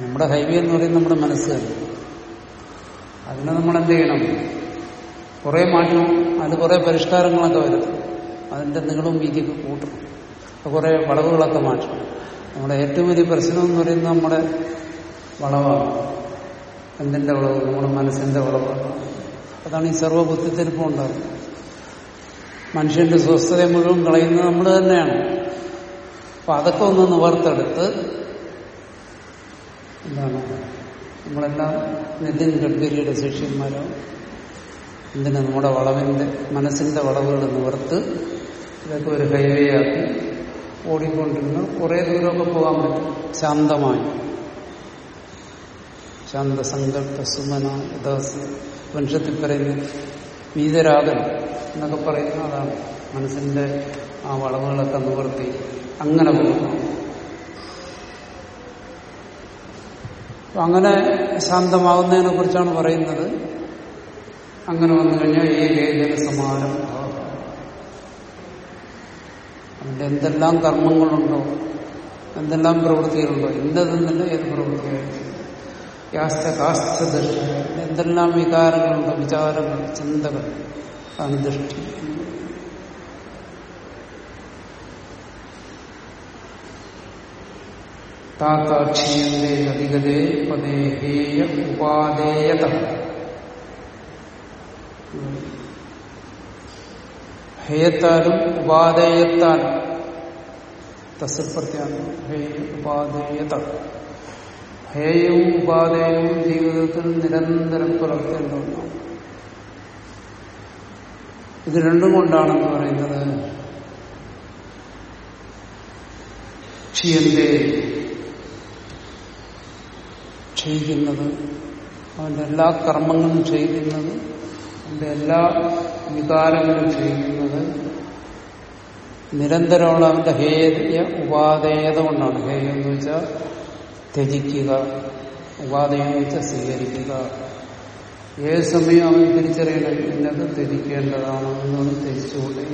നമ്മുടെ ഹൈവേ എന്ന് പറയുന്നത് നമ്മുടെ മനസ്സ് തന്നെ. അതിനെ നമ്മൾ എന്ത് ചെയ്യണം? കുറെ മാറ്റം അതിന് കുറെ പരിഷ്കാരങ്ങളൊക്കെ വരും. അതിന്റെ നിങ്ങളും വീതിയൊക്കെ കൂട്ടും അപ്പൊ കുറെ വളവുകളൊക്കെ മാറ്റണം. നമ്മുടെ ഏറ്റവും വലിയ പ്രശ്നം എന്ന് പറയുന്നത് നമ്മുടെ വളവാണ്. എന്തിന്റെ വളവ് നമ്മുടെ മനസ്സിന്റെ വളവാണ് അതാണ് ഈ സർവബുദ്ധിത്തിരിപ്പം ഉണ്ടാകുന്നത്. മനുഷ്യന്റെ സ്വസ്ഥത മുഴുവൻ കളയുന്നത് നമ്മൾ തന്നെയാണ്. അപ്പൊ അതൊക്കെ ഒന്ന് നിവർത്തെടുത്ത് എന്താണ്? നമ്മളെല്ലാം നിതിൻ ഗഡ്കരിയുടെ ശിഷ്യന്മാരോ? എന്തിനാ നമ്മുടെ വളവിന്റെ മനസ്സിന്റെ വളവുകൾ നിവർത്ത് ഇതൊക്കെ ഒരു ഹൈവേ ആക്കി ഓടിക്കൊണ്ടിരുന്ന് കുറേ ദൂരമൊക്കെ പോകാൻ പറ്റും. ശാന്തമായി. ശാന്തസങ്കല്പ സുമന യഥാസ് വംശത്തിൽ പറയുന്ന വീതരാഗൻ എന്നൊക്കെ പറയുന്ന അതാണ്. മനസ്സിന്റെ ആ വളവുകളൊക്കെ നിവർത്തി അങ്ങനെ പോകുന്നു. അങ്ങനെ ശാന്തമാകുന്നതിനെ കുറിച്ചാണ് പറയുന്നത്. അങ്ങനെ വന്നു കഴിഞ്ഞാൽ ഈ ഏതിന് സമാനം അതിന്റെ എന്തെല്ലാം കർമ്മങ്ങളുണ്ടോ എന്തെല്ലാം പ്രവൃത്തികളുണ്ടോ ഇന്നതെന്നല്ല ഏത് പ്രവൃത്തിയായിരുന്നു യാസ്ത കാസ്ത ദൃഷ്ടി എന്തെല്ലാം വികാരങ്ങളുണ്ട് വിചാരങ്ങൾ ചിന്തകൾ അതാണ് ദൃഷ്ടി. താത്താക്ഷിയന്റെ അധികതേ പദേഹേയ ഉപാദേയത. ഹേയത്താലും ഉപാദേയത്താലും തസ്പ്രത്യാണ് ഹേയ ഉപാദേയത. ഹേയവും ഉപാദേയവും ജീവിതത്തിൽ നിരന്തരം പുലർത്തേണ്ട ഒന്നാണ് ഇത് രണ്ടും കൊണ്ടാണെന്ന് പറയുന്നത് ക്ഷീയന്റെ ക്ഷയിക്കുന്നത് അവന്റെ എല്ലാ കർമ്മങ്ങളും ക്ഷയിക്കുന്നത് അവന്റെ എല്ലാ വികാരങ്ങളും ക്ഷയിക്കുന്നത് നിരന്തരമുള്ള അവന്റെ ഹേയ ഉപാധേയത കൊണ്ടാണ്. ഹേയ എന്ന് വെച്ചാൽ ത്യജിക്കുക ഉപാധേയം എന്ന് വെച്ചാൽ സ്വീകരിക്കുക. ഏത് സമയം അവൻ തിരിച്ചറിയണം ഇന്നത് ത്യജിക്കേണ്ടതാണ് എന്നൊന്ന് ത്യജിച്ചുകൊണ്ടേ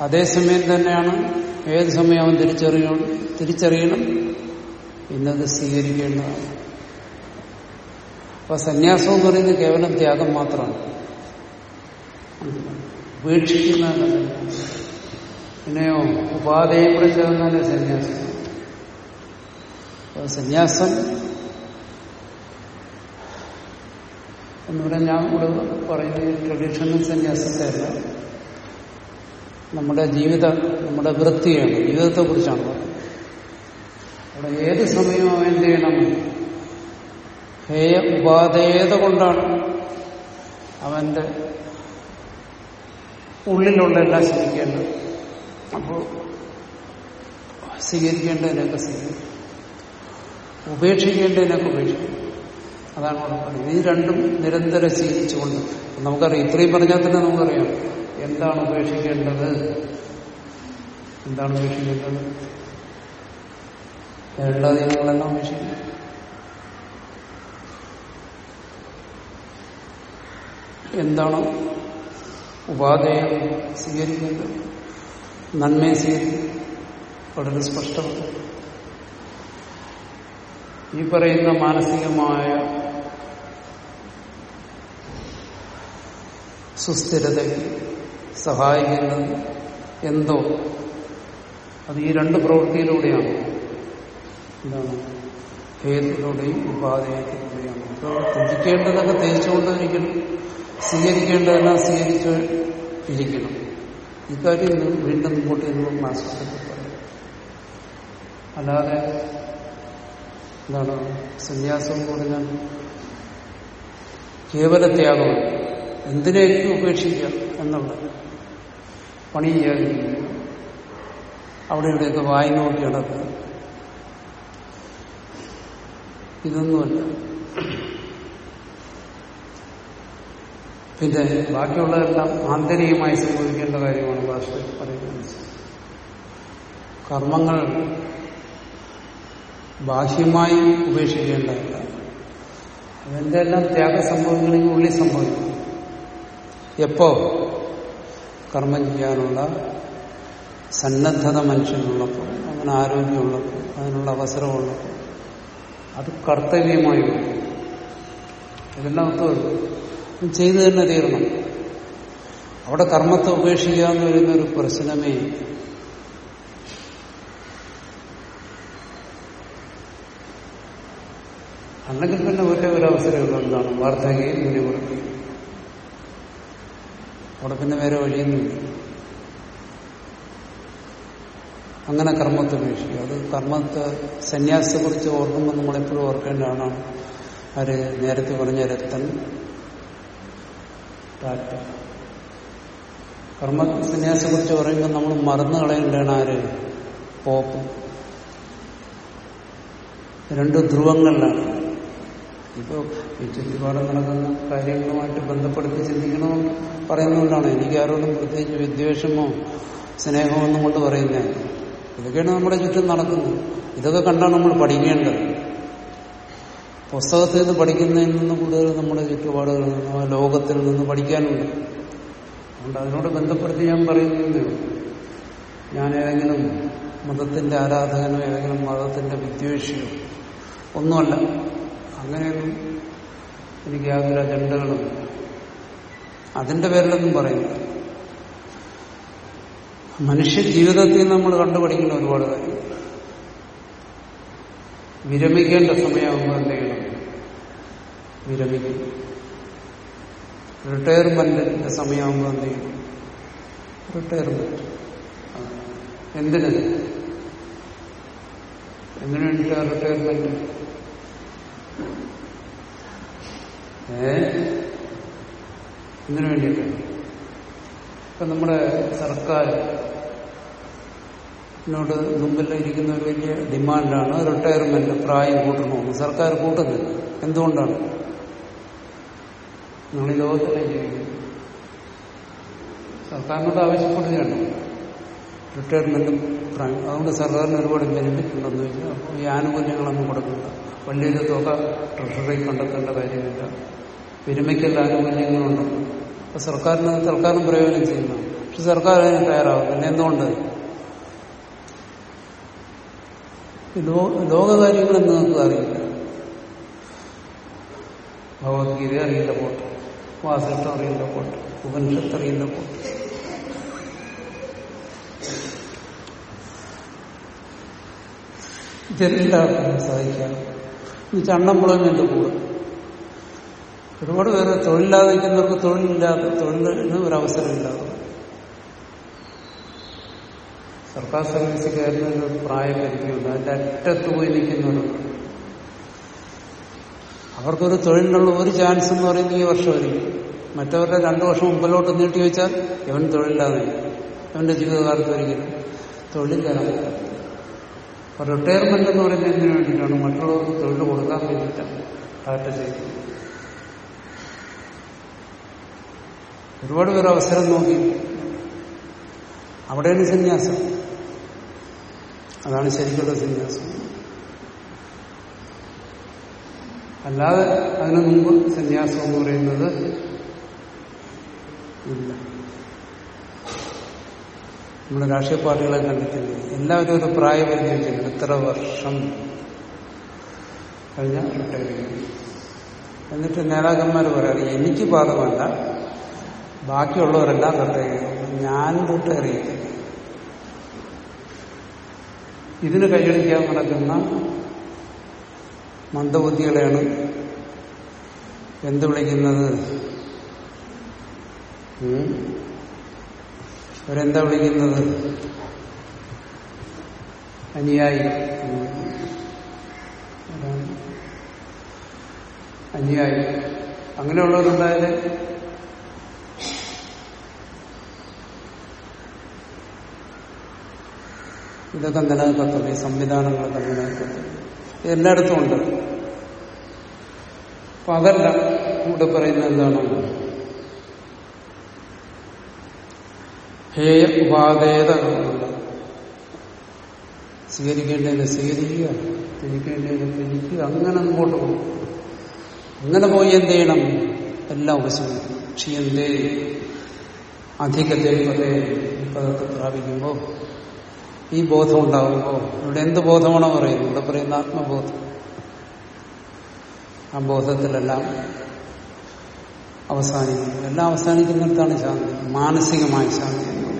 അതേസമയം തന്നെയാണ് ഏത് സമയം അവൻ തിരിച്ചറിയണം തിരിച്ചറിയണം ഇന്നത് സ്വീകരിക്കേണ്ടതാണ്. അപ്പൊ സന്യാസം എന്ന് പറയുന്നത് കേവലം ത്യാഗം മാത്രമാണ്. ഉപേക്ഷിക്കുന്നതല്ല പിന്നെയോ ഉപാധയെ കുറിച്ച് തന്നെ സന്യാസം സന്യാസം. എന്നിവിടെ ഞാൻ ഇവിടെ പറയുന്ന ട്രഡീഷണൽ സന്യാസത്തെ അല്ല നമ്മുടെ ജീവിതം നമ്മുടെ വൃത്തിയാണ് ജീവിതത്തെ കുറിച്ചാണ് അവിടെ ഏത് സമയവും അവൻ എന്ത് ചെയ്യണം? ഹേയ ഉപാധേയത കൊണ്ടാണ് അവന്റെ ഉള്ളിലുള്ള എല്ലാം സ്വീകരിക്കേണ്ടത് അപ്പോൾ സ്വീകരിക്കേണ്ടതിനൊക്കെ സ്വീകരിക്കും ഉപേക്ഷിക്കേണ്ടതിനൊക്കെ ഉപേക്ഷിക്കും. അതാണ് അവിടെ പറയുന്നത്. ഈ രണ്ടും നിരന്തരം ശീലിച്ചുകൊണ്ട്. നമുക്കറിയാം ഇത്രയും പറഞ്ഞാൽ തന്നെ നമുക്കറിയാം. എന്താണ് ഉപേക്ഷിക്കേണ്ടത്? എന്താണ് ഉപേക്ഷിക്കേണ്ടത്? എല്ലാ നിയമങ്ങളെല്ലാം ഉപേക്ഷിക്കും. എന്താണ് ഉപാധേയം സ്വീകരിക്കേണ്ടത്? നന്മയെ സ്വീകരിക്കും. വളരെ സ്പഷ്ടമാണ്. ഈ പറയുന്ന മാനസികമായ സുസ്ഥിരതയ്ക്ക് സഹായിക്കുന്നത് എന്തോ അത് ഈ രണ്ട് പ്രവൃത്തിയിലൂടെയാണ്. എന്താണ്? ഹേതുലൂടെയും ഉപാധേയത്തിലൂടെയാണ് അപ്പോൾ ത്യജിക്കേണ്ടതൊക്കെ ത്യജിച്ചുകൊണ്ടിരിക്കണം സ്വീകരിക്കേണ്ടതെല്ലാം സ്വീകരിച്ച് ഇരിക്കണം ഇക്കാര്യം വീണ്ടും മുമ്പോട്ട് നമ്മൾ മനസ്സിലാക്കി അല്ലാതെ എന്താണ് സന്യാസം എന്ന് പറഞ്ഞാൽ കേവല ത്യാഗം എന്തിനേക്കും ഉപേക്ഷിക്കുക എന്നുള്ളത് പണി ചെയ്യാതിരിക്കുക അവിടെ ഇവിടെയൊക്കെ വായി നോക്കി നടക്കുക ഇതൊന്നുമല്ല. പിന്നെ ബാക്കിയുള്ളതെല്ലാം ആന്തരികമായി സംഭവിക്കേണ്ട കാര്യമാണ് ഭാഷ പറയുന്നത്. കർമ്മങ്ങൾ ബാഹ്യമായി ഉപേക്ഷിക്കേണ്ടതല്ല. അതിന്റെ എല്ലാം ത്യാഗം സംഭവിക്കണമെങ്കിൽ ഉള്ളിൽ സംഭവിക്കും. എപ്പോ? കർമ്മം ചെയ്യാനുള്ള സന്നദ്ധത മനുഷ്യനുള്ളപ്പോൾ അങ്ങനെ ആരോഗ്യമുള്ളപ്പോൾ അതിനുള്ള അവസരമുള്ളപ്പോൾ. അത് കർത്തവ്യമായി. ഇതെല്ലാം ഒത്തുവരും ചെയ്തു തന്നെ തീരണം. അവിടെ കർമ്മത്തെ ഉപേക്ഷിക്കുക വരുന്ന ഒരു പ്രശ്നമേ അല്ലെങ്കിൽ പിന്നെ ഒരേ ഒരു അവസരമുള്ള. എന്താണ്? വാർദ്ധക്യം മുനിവർത്തി അവിടെ പിന്നെ വേറെ വഴിയൊന്നുമില്ല. അങ്ങനെ കർമ്മത്തെ ഉപേക്ഷിക്കുക അത് കർമ്മത്തെ സന്യാസത്തെ കുറിച്ച് ഓർക്കുമ്പോൾ നമ്മളെപ്പോഴും ഓർക്കേണ്ടതാണ് അവർ നേരത്തെ പറഞ്ഞ രക്തൻ. കർമ്മ സന്യാസത്തെ കുറിച്ച് പറയുമ്പോൾ നമ്മൾ മറന്നു കളയേണ്ടതാണ് ആര്? പോപ്പ്. രണ്ട് ധ്രുവങ്ങളിലാണ്. ഇപ്പോൾ ഈ ചുറ്റുപാടും നടക്കുന്ന കാര്യങ്ങളുമായിട്ട് ബന്ധപ്പെടുത്തി ചിന്തിക്കണമെന്ന് പറയുന്നതുകൊണ്ടാണ്. എനിക്ക് ആരോടും പ്രത്യേകിച്ച് വിദ്വേഷമോ സ്നേഹമോ ഒന്നും കൊണ്ട് പറയുന്നത് ഇതൊക്കെയാണ് നമ്മുടെ ചുറ്റും നടക്കുന്നത്. ഇതൊക്കെ കണ്ടാണ് നമ്മൾ പഠിക്കേണ്ടത്. പുസ്തകത്തിൽ നിന്ന് പഠിക്കുന്നതിൽ നിന്ന് കൂടുതൽ നമ്മുടെ ചുറ്റുപാടുകളിൽ നിന്ന് ലോകത്തിൽ നിന്ന് പഠിക്കാനുണ്ട്. അതുകൊണ്ട് അതിനോട് ബന്ധപ്പെടുത്തി ഞാൻ പറയുന്നതേ ഞാൻ ഏതെങ്കിലും മതത്തിന്റെ ആരാധകനോ ഏതെങ്കിലും മതത്തിന്റെ വിദ്വേഷിയോ ഒന്നുമല്ല. അങ്ങനെയൊന്നും എനിക്ക് യാതൊരു അജണ്ടകളും അതിന്റെ പേരിലൊന്നും പറയുന്നില്ല മനുഷ്യ ജീവിതത്തിൽ നമ്മൾ കണ്ടുപഠിക്കുന്ന ഒരുപാട് കാര്യം. വിരമിക്കേണ്ട സമയമാകുമ്പോൾ എന്ത് ചെയ്യണം വിരമിക്കും റിട്ടയർമെന്റിന്റെ സമയമാകുമ്പോൾ എന്ത് ചെയ്യണം റിട്ടയർമെന്റ് എന്തിന് വേണ്ടിയിട്ടാണ് റിട്ടയർമെന്റ് എന്തിനു വേണ്ടിയിട്ട് ഇപ്പൊ നമ്മുടെ സർക്കാർ ോട് മുമ്പിൽ ഇരിക്കുന്ന ഒരു വലിയ ഡിമാൻഡാണ് റിട്ടയർമെന്റ് പ്രായം കൂട്ടണമെന്ന് സർക്കാർ കൂട്ടുന്നില്ല എന്തുകൊണ്ടാണ്? നിങ്ങൾ ഈ ലോകത്തിലേക്ക് സർക്കാരിനോട് ആവശ്യപ്പെടുകയാണ്. റിട്ടയർമെന്റും അതുകൊണ്ട് സർക്കാരിന് ഒരുപാട് ബെനിഫിറ്റ് ഉണ്ടെന്ന് വെച്ചാൽ അപ്പോൾ ഈ ആനുകൂല്യങ്ങളൊന്നും കൊടുക്കില്ല വലിയൊരു തുക ട്രഷറി കണ്ടെത്തേണ്ട കാര്യമില്ല. പെരുമയ്ക്കല്ല ആനുകൂല്യങ്ങളുണ്ട്. അപ്പൊ സർക്കാരിന് തൽക്കാലം പ്രയോജനം ചെയ്യുന്നു. പക്ഷെ സർക്കാർ അതിന് തയ്യാറാവുന്നില്ല എന്തുകൊണ്ട്? ഈ ലോ- ലോകകാര്യങ്ങളെന്ന് നിങ്ങൾക്ക് അറിയില്ല. ഭഗവത്ഗീത അറിയില്ല പോട്ട്. വാസിഷ്ടം അറിയില്ല പോട്ട്. ഉപനിഷത്ത് അറിയില്ല പോട്ട്. ഇതെല്ലാവർക്കും സാധിക്കാം ഈ ചണ്ണംപുളമെന്റെ കൂടെ? ഒരുപാട് പേര് തൊഴിലില്ലാതെ നിൽക്കുന്നവർക്ക് തൊഴിലില്ലാതെ തൊഴിലിന് ഒരവസരമില്ലാതെ. സർക്കാർ സർവീസ് കയറുന്ന ഒരു പ്രായപരിധിയുണ്ട് അതിന്റെ അറ്റത്ത് പോയി നിൽക്കുന്നവരുണ്ട് അവർക്കൊരു തൊഴിലിനുള്ള ഒരു ചാൻസ് എന്ന് പറയുന്നത് ഈ വർഷമായിരിക്കും മറ്റവരുടെ രണ്ടു വർഷം മുമ്പിലോട്ട് നീട്ടി വെച്ചാൽ ഇവൻ തൊഴിലില്ലാതെ. ഇവന്റെ ജീവിതകാലത്ത് ഒരിക്കലും തൊഴിലില്ലാതെ റിട്ടയർമെന്റ് എന്ന് പറയുന്നത് എന്തിനു വേണ്ടിയിട്ടാണ് മറ്റുള്ളവർക്ക് തൊഴിൽ കൊടുക്കാൻ വേണ്ടിയിട്ടാണ് ടാറ്റ ചെയ്യുന്നത് ഒരുപാട് പേർ അവസരം നോക്കി. അവിടെയാണ് സന്യാസം. അതാണ് ശരിക്കുള്ള സന്യാസം. അല്ലാതെ അതിനു മുമ്പ് സന്യാസം എന്ന് പറയുന്നത് ഇല്ല. നമ്മുടെ രാഷ്ട്രീയ പാർട്ടികളെ കണ്ടിട്ടില്ല? എല്ലാവരും ഒരു പ്രായപരിധി വെച്ചിട്ടുണ്ട് ഇത്ര വർഷം? കഴിഞ്ഞാൽ റിട്ടയർ ചെയ്യും എന്നിട്ട് നേതാക്കന്മാർ പറയാറ് എനിക്ക് ബാധകമല്ല ബാക്കിയുള്ളവരെല്ലാം റിട്ടയർ ചെയ്യും ഞാൻ റിട്ടയർ ചെയ്യും ഇതിന് കൈയടിക്കാൻ നടക്കുന്ന മന്ദബുദ്ധികളെയാണ് എന്ത് വിളിക്കുന്നത്? അവരെന്താ വിളിക്കുന്നത്? അനുയായി. അന്യായി. അങ്ങനെയുള്ളവരുണ്ടായാൽ ഇതൊക്കെ നിലനിൽക്കത്തുള്ളൂ ഈ സംവിധാനങ്ങളൊക്കെ നിലനിൽക്കത്തുള്ളൂ എല്ലായിടത്തും ഉണ്ട്. അപ്പൊ അതല്ല കൂടെ പറയുന്നത് എന്താണ് ഹേയ ഉപാദേത സ്വീകരിക്കേണ്ടതിനെ സ്വീകരിക്കുക ത്യജിക്കേണ്ടതിനെ ത്യജിക്കുക അങ്ങനെ മുമ്പോട്ട് പോകും. അങ്ങനെ പോയി എന്ത് ചെയ്യണം? എല്ലാം ഉപശമിക്കും. ക്ഷീയന്തേ അധികത്തെ പതേ ഈ പദത്തെ പ്രാപിക്കുമ്പോൾ ഈ ബോധം ഉണ്ടാകുമ്പോൾ ഇവിടെ എന്ത് ബോധമാണോ പറയുന്നത്? ഇവിടെ പറയുന്ന ആത്മബോധം. ആ ബോധത്തിലെല്ലാം അവസാനിക്കുന്നു എല്ലാം അവസാനിക്കുന്നിടത്താണ് ശാന്തി. മാനസികമായ ശാന്തി എന്ന് പറയുന്നത്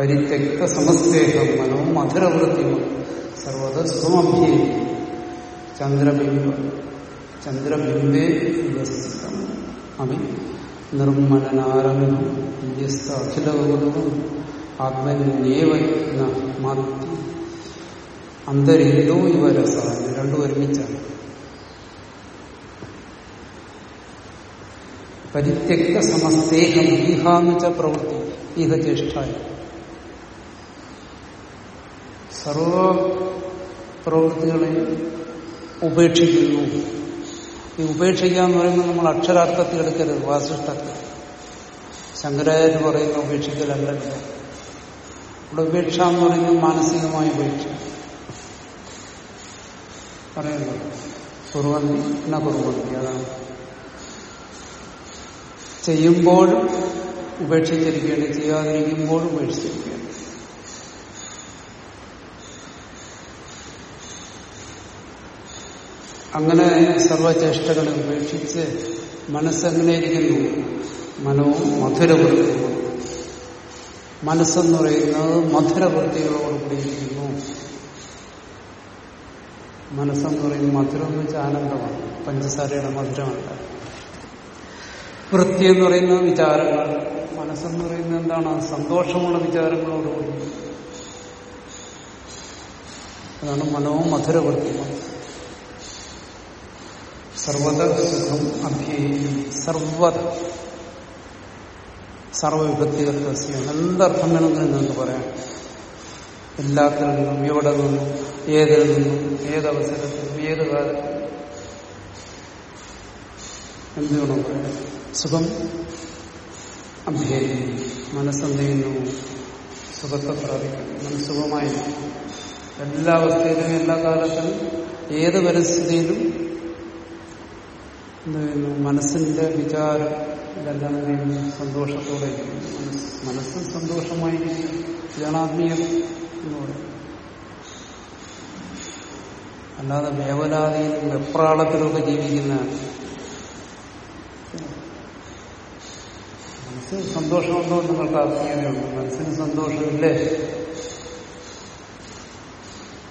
പരിത്യക്ത സമസ്തേഹം മനോ മധുരവൃത്തിയും സർവത സുഖമഭ്യേ ചന്ദ്രബിംബ ചന്ദ്രബിംബേ വിവസ്ഥിതം അവി നിർമ്മലനാരംഭം വ്യസ്ത അഖിലഗൗരവം ആത്മന്യേവ മാറ്റി അന്തരീതോ ഇവ രസാണ് രണ്ടും ഒരുമിച്ചാണ്. പരിത്യക്ത സമസ്തേഹം ഈഹാമിച്ച പ്രവൃത്തി ഈഹ ജ്യേഷ്ഠായ. സർവ പ്രവൃത്തികളെയും ഉപേക്ഷിക്കുന്നു. ഈ ഉപേക്ഷിക്കുക എന്ന് പറയുമ്പോൾ നമ്മൾ അക്ഷരാർത്ഥത്തിൽ എടുക്കരുത് വാസിഷ്ടത്തിൽ ശങ്കരാചാര്യ പറയുന്ന ഉപേക്ഷിക്കലല്ല. ഇവിടെ ഉപേക്ഷ എന്ന് പറയുന്നത് മാനസികമായ ഉപേക്ഷ. പറയുന്നു കുറുവന്തി കുറുവന്തി അതാണ്. ചെയ്യുമ്പോഴും ഉപേക്ഷിച്ചിരിക്കുകയാണ് ചെയ്യാതിരിക്കുമ്പോഴും ഉപേക്ഷിച്ചിരിക്കുകയാണ്. അങ്ങനെ സർവചേഷ്ടകളെ ഉപേക്ഷിച്ച് മനസ്സെങ്ങനെ ഇരിക്കുന്നു മനവും മധുരവൃത്തി മനസ്സെന്ന് പറയുന്നത് മധുരവൃത്തികളോടുകൂടി ഇരിക്കുന്നു മനസ്സെന്ന് പറയുന്നത് മധുരം എന്ന് വെച്ചാൽ ആനന്ദമാണ്. പഞ്ചസാരയുടെ മധുരമല്ല വൃത്തി എന്ന് പറയുന്ന വിചാരങ്ങൾ മനസ്സെന്ന് പറയുന്നത് എന്താണ്? സന്തോഷമുള്ള വിചാരങ്ങളോടുകൂടി അതാണ് മനവും മധുരവൃത്തി സർവത സുഖം അഭ്യയിക്കും സർവത. സർവവിഭക്തികത്വസ്യാണ് എന്തർത്ഥം വേണമെങ്കിലും നിങ്ങൾക്ക് പറയാം എല്ലാത്തിൽ നിന്നും എവിടെ നിന്നും ഏതിൽ നിന്നും ഏതവസരത്തിലും ഏത് കാലത്തും എന്ത് വേണം സുഖം അഭ്യയിക്കും മനസ്സെന്ത് സുഖത്തെ പ്രാപിക്കുന്നു. മനസ്സുഖമായിരിക്കും എല്ലാ അവസ്ഥയിലും എല്ലാ കാലത്തും ഏത് പരിസ്ഥിതിയിലും എന്ത് മനസ്സിന്റെ വിചാരം ഇതെല്ലാം എന്ത് ചെയ്യുന്നു സന്തോഷത്തോടെ മനസ്സ് മനസ്സ് സന്തോഷമായിരിക്കും ഇതാണ് ആത്മീയം എന്ന് പറയുന്നത് അല്ലാതെ വേവലാതിയിലും വെപ്രാളത്തിലൊക്കെ ജീവിക്കുന്ന മനസ്സിന് സന്തോഷമുണ്ടോ നിങ്ങൾക്ക് ആത്മീയതയുണ്ട്. മനസ്സിന് സന്തോഷമില്ലേ?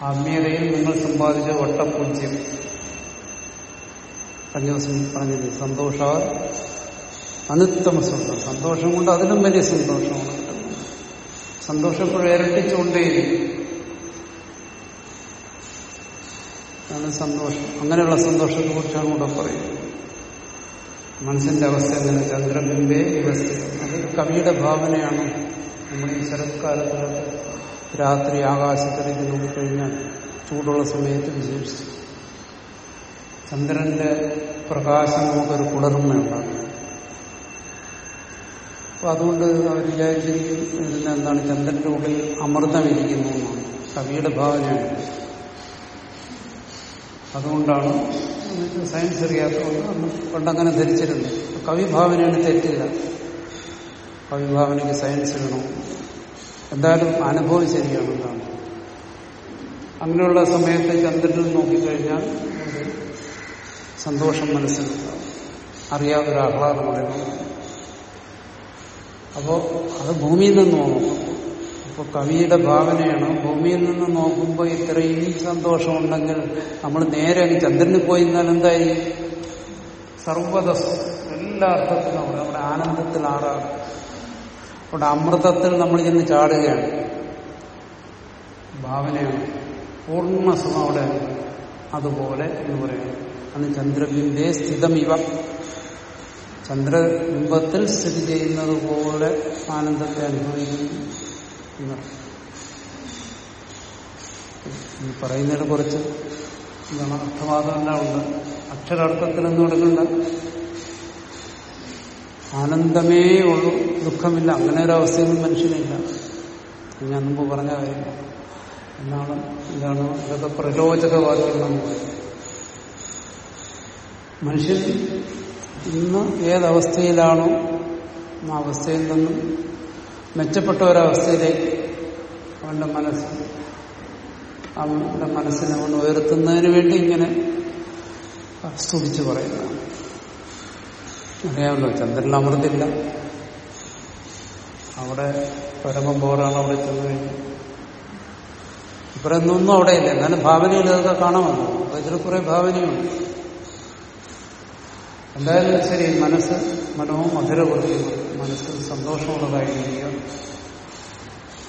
ആത്മീയതയിൽ നിങ്ങൾ സമ്പാദിച്ച വട്ടപൂജ്യം കഴിഞ്ഞ ദിവസം പറഞ്ഞത് സന്തോഷ അനുത്തമ സന്തോഷം സന്തോഷം കൊണ്ട് അതിലും വലിയ സന്തോഷമാണ്. സന്തോഷം ഇപ്പോഴും ഇരട്ടിച്ചുകൊണ്ടേയിരിക്കും. അതാണ് സന്തോഷം. അങ്ങനെയുള്ള സന്തോഷത്തെ കുറിച്ചാണ് ഇവിടെ പറയുന്നത്. മനസ്സിന്റെ അവസ്ഥ എങ്ങനെ? ചന്ദ്രബിംബേ വ്യവസ്ഥിതം അത് കവിയുടെ ഭാവനയാണ്. നമ്മൾ ഈ ശരത്കാലത്തിലൊക്കെ രാത്രി ആകാശത്തിലേക്ക് നോക്കിക്കഴിഞ്ഞാൽ ചൂടുള്ള സമയത്ത് വിശേഷിച്ചു ചന്ദ്രന്റെ പ്രകാശം നമുക്കൊരു കുളർമ്മയുണ്ടാകും അപ്പൊ അതുകൊണ്ട് അവർ വിചാരിച്ചിരിക്കും എന്താണ് ചന്ദ്രന്റെ ഉള്ളിൽ അമൃതം ഇരിക്കുന്നു എന്നാണ്. കവിയുടെ ഭാവനയാണ് അതുകൊണ്ടാണ് സയൻസ് അറിയാത്തതുകൊണ്ട് അന്ന് പണ്ടങ്ങനെ ധരിച്ചിരുന്നു കവി ഭാവനയാണ് തെറ്റില്ല കവി ഭാവനയ്ക്ക് സയൻസ് വേണം. എന്തായാലും അനുഭവം ശരിയാണ് എന്താണ് അങ്ങനെയുള്ള സമയത്ത് ചന്ദ്രനിൽ നോക്കിക്കഴിഞ്ഞാൽ സന്തോഷം മനസ്സിൽ അറിയാതൊരു ആഹ്ലാദം പറയുന്നു അപ്പോ അത് ഭൂമിയിൽ നിന്ന് നോക്കും അപ്പൊ കവിയുടെ ഭാവനയാണ് ഭൂമിയിൽ നിന്ന് നോക്കുമ്പോൾ ഇത്രയും സന്തോഷമുണ്ടെങ്കിൽ നമ്മൾ നേരെ അങ്ങ് ചന്ദ്രന് പോയി എന്നാൽ എന്തായി സർവതസ് എല്ലാ അർത്ഥത്തിലും അവിടെ നമ്മുടെ ആനന്ദത്തിൽ ആറാണ് അവിടെ അമൃതത്തിൽ നമ്മൾ ചെന്ന് ചാടുകയാണ്. ഭാവനയാണ് പൂർണ സുഖം അവിടെ അതുപോലെ എന്ന് പറയുന്നു. അന്ന് ചന്ദ്രബിംബേ ഇവ ചന്ദ്രബിംബത്തിൽ സ്ഥിതി ചെയ്യുന്നത് പോലെ ആനന്ദത്തെ അനുഭവിക്കുന്നു ഈ പറയുന്നതിന് കുറച്ച് എന്താണ് അർത്ഥവാദമെല്ലാം ഉണ്ട്. അക്ഷരാർത്ഥത്തിലൊന്നും എടുക്കണ്ട. ആനന്ദമേ ഉള്ളൂ ദുഃഖമില്ല. അങ്ങനെ ഒരു അവസ്ഥയൊന്നും മനുഷ്യനില്ല. ഞാൻ മുമ്പ് പറഞ്ഞ കാര്യം എന്നാണ് എന്താണ് ഇതൊക്കെ പറയുന്നത് മനുഷ്യൻ ഇന്ന് ഏതവസ്ഥയിലാണോ ആ അവസ്ഥയിൽ നിന്നും മെച്ചപ്പെട്ട ഒരവസ്ഥയിലേക്ക് അവന്റെ മനസ്സ് അവന്റെ മനസ്സിനെ അവൻ ഉയർത്തുന്നതിന് വേണ്ടി ഇങ്ങനെ സ്തുതിച്ച് പറയുന്നു. അറിയാമല്ലോ ചന്ദ്രൻ അമൃതില്ല. അവിടെ പരമം പോറാണ് അവിടെ ചെന്ന് കഴിഞ്ഞു. ഇപ്പറൊന്നും അവിടെ ഇല്ല. എന്നാലും ഭാവനയിൽ അതൊക്കെ കാണാമല്ലോ അതിൽ കുറെ ഭാവനയുണ്ട്. എന്തായാലും ശരി മനസ്സ് മനവും മധുരവൃത്തിയും മനസ്സിൽ സന്തോഷമുള്ളതായിരിക്കുക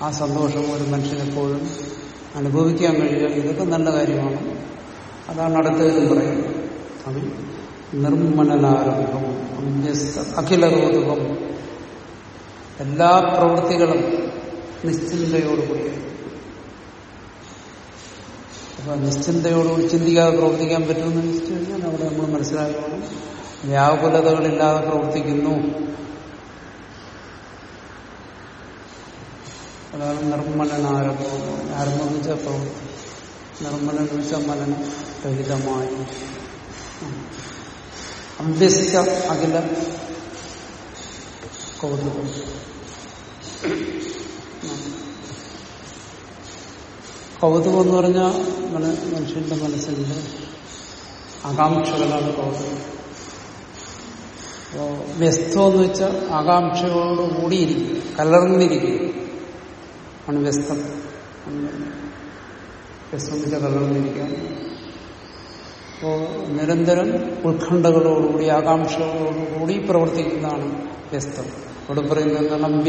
ആ സന്തോഷം ഒരു മനുഷ്യനെപ്പോഴും അനുഭവിക്കാൻ കഴിയുക ഇതൊക്കെ നല്ല കാര്യമാണ്. അതാണ് അടുത്തതിലും പറയുന്നത്. അത്. നിർമ്മലനാരംഭം അഖിലരോധകം. എല്ലാ പ്രവൃത്തികളും നിശ്ചിന്തയോടുകൂടി. അപ്പൊ നിശ്ചിന്തയോടുകൂടി ചിന്തിക്കാതെ പ്രവർത്തിക്കാൻ പറ്റുമെന്ന് ചോദിച്ചു കഴിഞ്ഞാൽ അവിടെ നമ്മൾ മനസ്സിലാക്കണം. വ്യാകുലതകളില്ലാതെ പ്രവർത്തിക്കുന്നു. അതാണ് നിർമ്മലനാരംഭം. ആരംഭം പ്രവൃത്തി നിർമ്മലൻ വെച്ചാൽ മലന രഹിതമായി അഭ്യസിച്ച അഖില കൗതുകം. കൗതുകം എന്ന് പറഞ്ഞാൽ മനുഷ്യന്റെ മനസ്സിന്റെ ആകാംക്ഷകളാണ് കൗതുകം. അപ്പോ വ്യസ്തം എന്ന് വെച്ചാൽ ആകാംക്ഷയോട് കൂടിയിരിക്കുക കലർന്നിരിക്കുക വ്യസ്തം. വ്യസ്തം എന്ന് വെച്ചാൽ കലർന്നിരിക്കാൻ. അപ്പോ നിരന്തരം ഉത്കണ്ഠകളോടുകൂടി ആകാംക്ഷകളോടുകൂടി പ്രവർത്തിക്കുന്നതാണ് വ്യസ്തം. ഇവിടെ പറയുന്നത് എന്താണ്?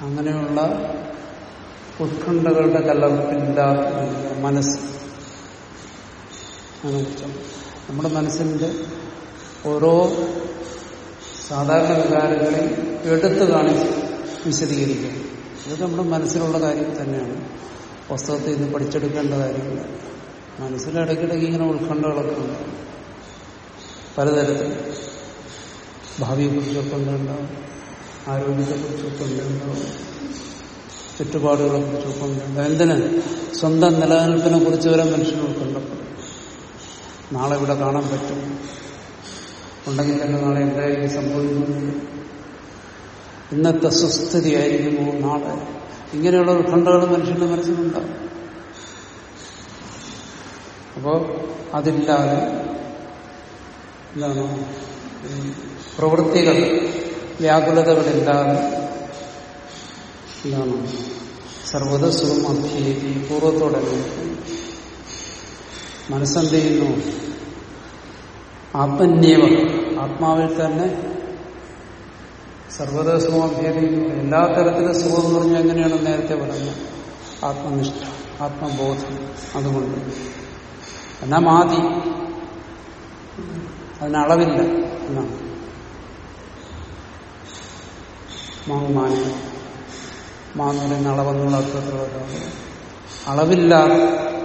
അങ്ങനെയുള്ള ഉത്കണ്ഠകളുടെ കലർപ്പില്ലാത്ത മനസ്സ്. നമ്മുടെ മനസ്സിന്റെ ഓരോ സാധാരണ വികാരങ്ങളെയും എടുത്തു കാണിച്ച് വിശദീകരിക്കുക ഇത് നമ്മുടെ മനസ്സിലുള്ള കാര്യം തന്നെയാണ്. പുസ്തകത്തിൽ നിന്ന് പഠിച്ചെടുക്കേണ്ട കാര്യങ്ങൾ മനസ്സിലിടയ്ക്കിടയ്ക്ക് ഇങ്ങനെ ഉത്കണ്ഠകളൊക്കെ ഉണ്ട്. പലതരത്തിൽ. ഭാവിയെക്കുറിച്ചൊക്കെ ഉണ്ടാവും. ആരോഗ്യത്തെക്കുറിച്ചൊക്കെ ഉണ്ടാവും. ചുറ്റുപാടുകളെ കുറിച്ചൊക്കെ ഉണ്ടാവും. എന്തിന്? സ്വന്തം നിലനിൽപ്പിനെ കുറിച്ച് വരെ മനുഷ്യന് ഉൾക്കൊണ്ടപ്പോൾ നാളെ ഇവിടെ കാണാൻ പറ്റും. ഉണ്ടെങ്കിൽ തന്നെ നാളെ എന്തായിരിക്കും സംഭവിക്കുന്നത്? ഇന്നത്തെ സുസ്ഥിതി ആയിരിക്കുമോ നാളെ. ഇങ്ങനെയുള്ള ഉത്കണ്ഠകൾ മനുഷ്യന്റെ മനസ്സിലുണ്ടാവും. അപ്പോ അതില്ലാതെ എന്താണ്? പ്രവൃത്തികൾ വ്യാകുലതകളില്ലാതെ എന്താണ്? സർവത സുഖം അഭ്യേരി പൂർവത്തോടെ മനസ്സെന്ത് ചെയ്യുന്നു? ആത്മന്യവ. ആത്മാവിൽ തന്നെ സർവത സുഖഭേദി എല്ലാ തരത്തിലും സുഖം എന്ന് പറഞ്ഞാൽ എങ്ങനെയാണ് നേരത്തെ പറഞ്ഞത്? ആത്മനിഷ്ഠ ആത്മബോധം. അതുകൊണ്ട് എന്നാ മാതി. അതിനളവില്ല എന്നാണ്. മാങ്ങുമാനി മാങ്ങുന്ന അളവെന്നുള്ള അർത്ഥത്തിലുള്ള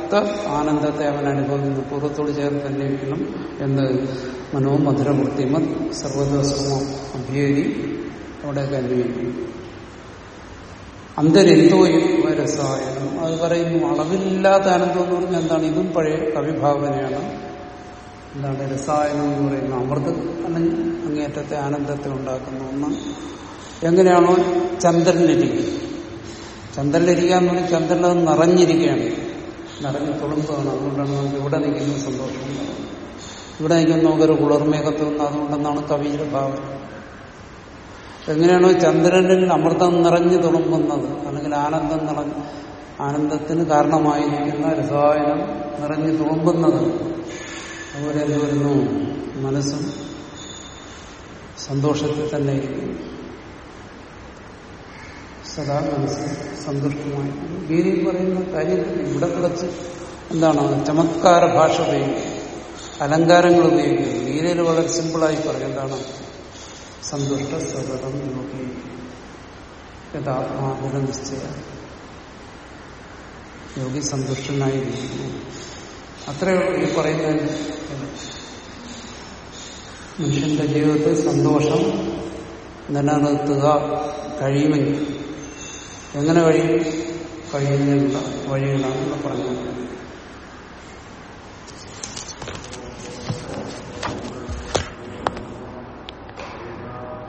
അളവില്ലാത്ത ആനന്ദത്തെ അവൻ അനുഭവിക്കുന്നു. പൂർവത്തോട് ചേർത്ത് അന്വേഷിക്കണം എന്ന് മനോ മധുരമൂർത്തിമത് സർവദിവസമോ അഭ്യേരി അവിടെയൊക്കെ അന്വേഷിക്കും അന്തരെന്തോ രസായനം. അത് പറയുന്നു അളവില്ലാത്ത ആനന്ദം എന്ന് പറഞ്ഞാൽ എന്താണ്? ഇതും പഴയ കവിഭാവനയാണ്. എന്താണ് രസായനം എന്ന് പറയുന്ന അമൃത് അല്ലെങ്കിൽ അങ്ങേറ്റത്തെ ആനന്ദത്തെ ഉണ്ടാക്കുന്ന ഒന്ന്. എങ്ങനെയാണോ ചന്ദ്രനിരിക്കുക ചന്ദ്രനിരിക്കുക എന്ന് പറഞ്ഞാൽ ചന്ദ്രനത് നിറഞ്ഞിരിക്കുകയാണ്. നിറഞ്ഞ് തുളുമ്പാണ്. അതുകൊണ്ടാണ് നമുക്ക് ഇവിടെ നിൽക്കുന്ന സന്തോഷം. ഇവിടെ നിൽക്കുന്ന നമുക്കൊരു കുളിർമേഘത്തൊന്നും അതുകൊണ്ടെന്നാണ് കവിയുടെ ഭാവന എങ്ങനെയാണോ ചന്ദ്രനിൽ അമൃതം നിറഞ്ഞു തുളുമ്പുന്നത്. അല്ലെങ്കിൽ ആനന്ദം നിറഞ്ഞ് ആനന്ദത്തിന് കാരണമായിരിക്കുന്ന രസായനം നിറഞ്ഞു തുളുമ്പുന്നത്. അതുപോലെ എന്ത് വരുന്നു? മനസ്സും സന്തോഷത്തിൽ തന്നെ ഇരിക്കുന്നു. സദാ മനസ്സ് സന്തുഷ്ടമായി ഗീതയിൽ പറയുന്ന കാര്യം ഇവിടെ കുറച്ച് എന്താണ് ചമത്കാര ഭാഷ ഉപയോഗിക്കും അലങ്കാരങ്ങൾ ഉപയോഗിക്കുന്നു ഗീതയിൽ വളരെ സിമ്പിളായി പറയും. എന്താണ്? സന്തുഷ്ട സതതം നോക്കി യഥാത്മാവിധ നിശ്ചയ. യോഗി സന്തുഷ്ടനായിരിക്കുന്നു അത്രയേ ഈ പറയുന്ന മനുഷ്യന്റെ ജീവിതത്തിൽ സന്തോഷം നിലനിർത്തുക കഴിയുമെങ്കിൽ എങ്ങനെ കഴിയും കഴിയുന്നതിനുള്ള വഴികളാണ് പറഞ്ഞത്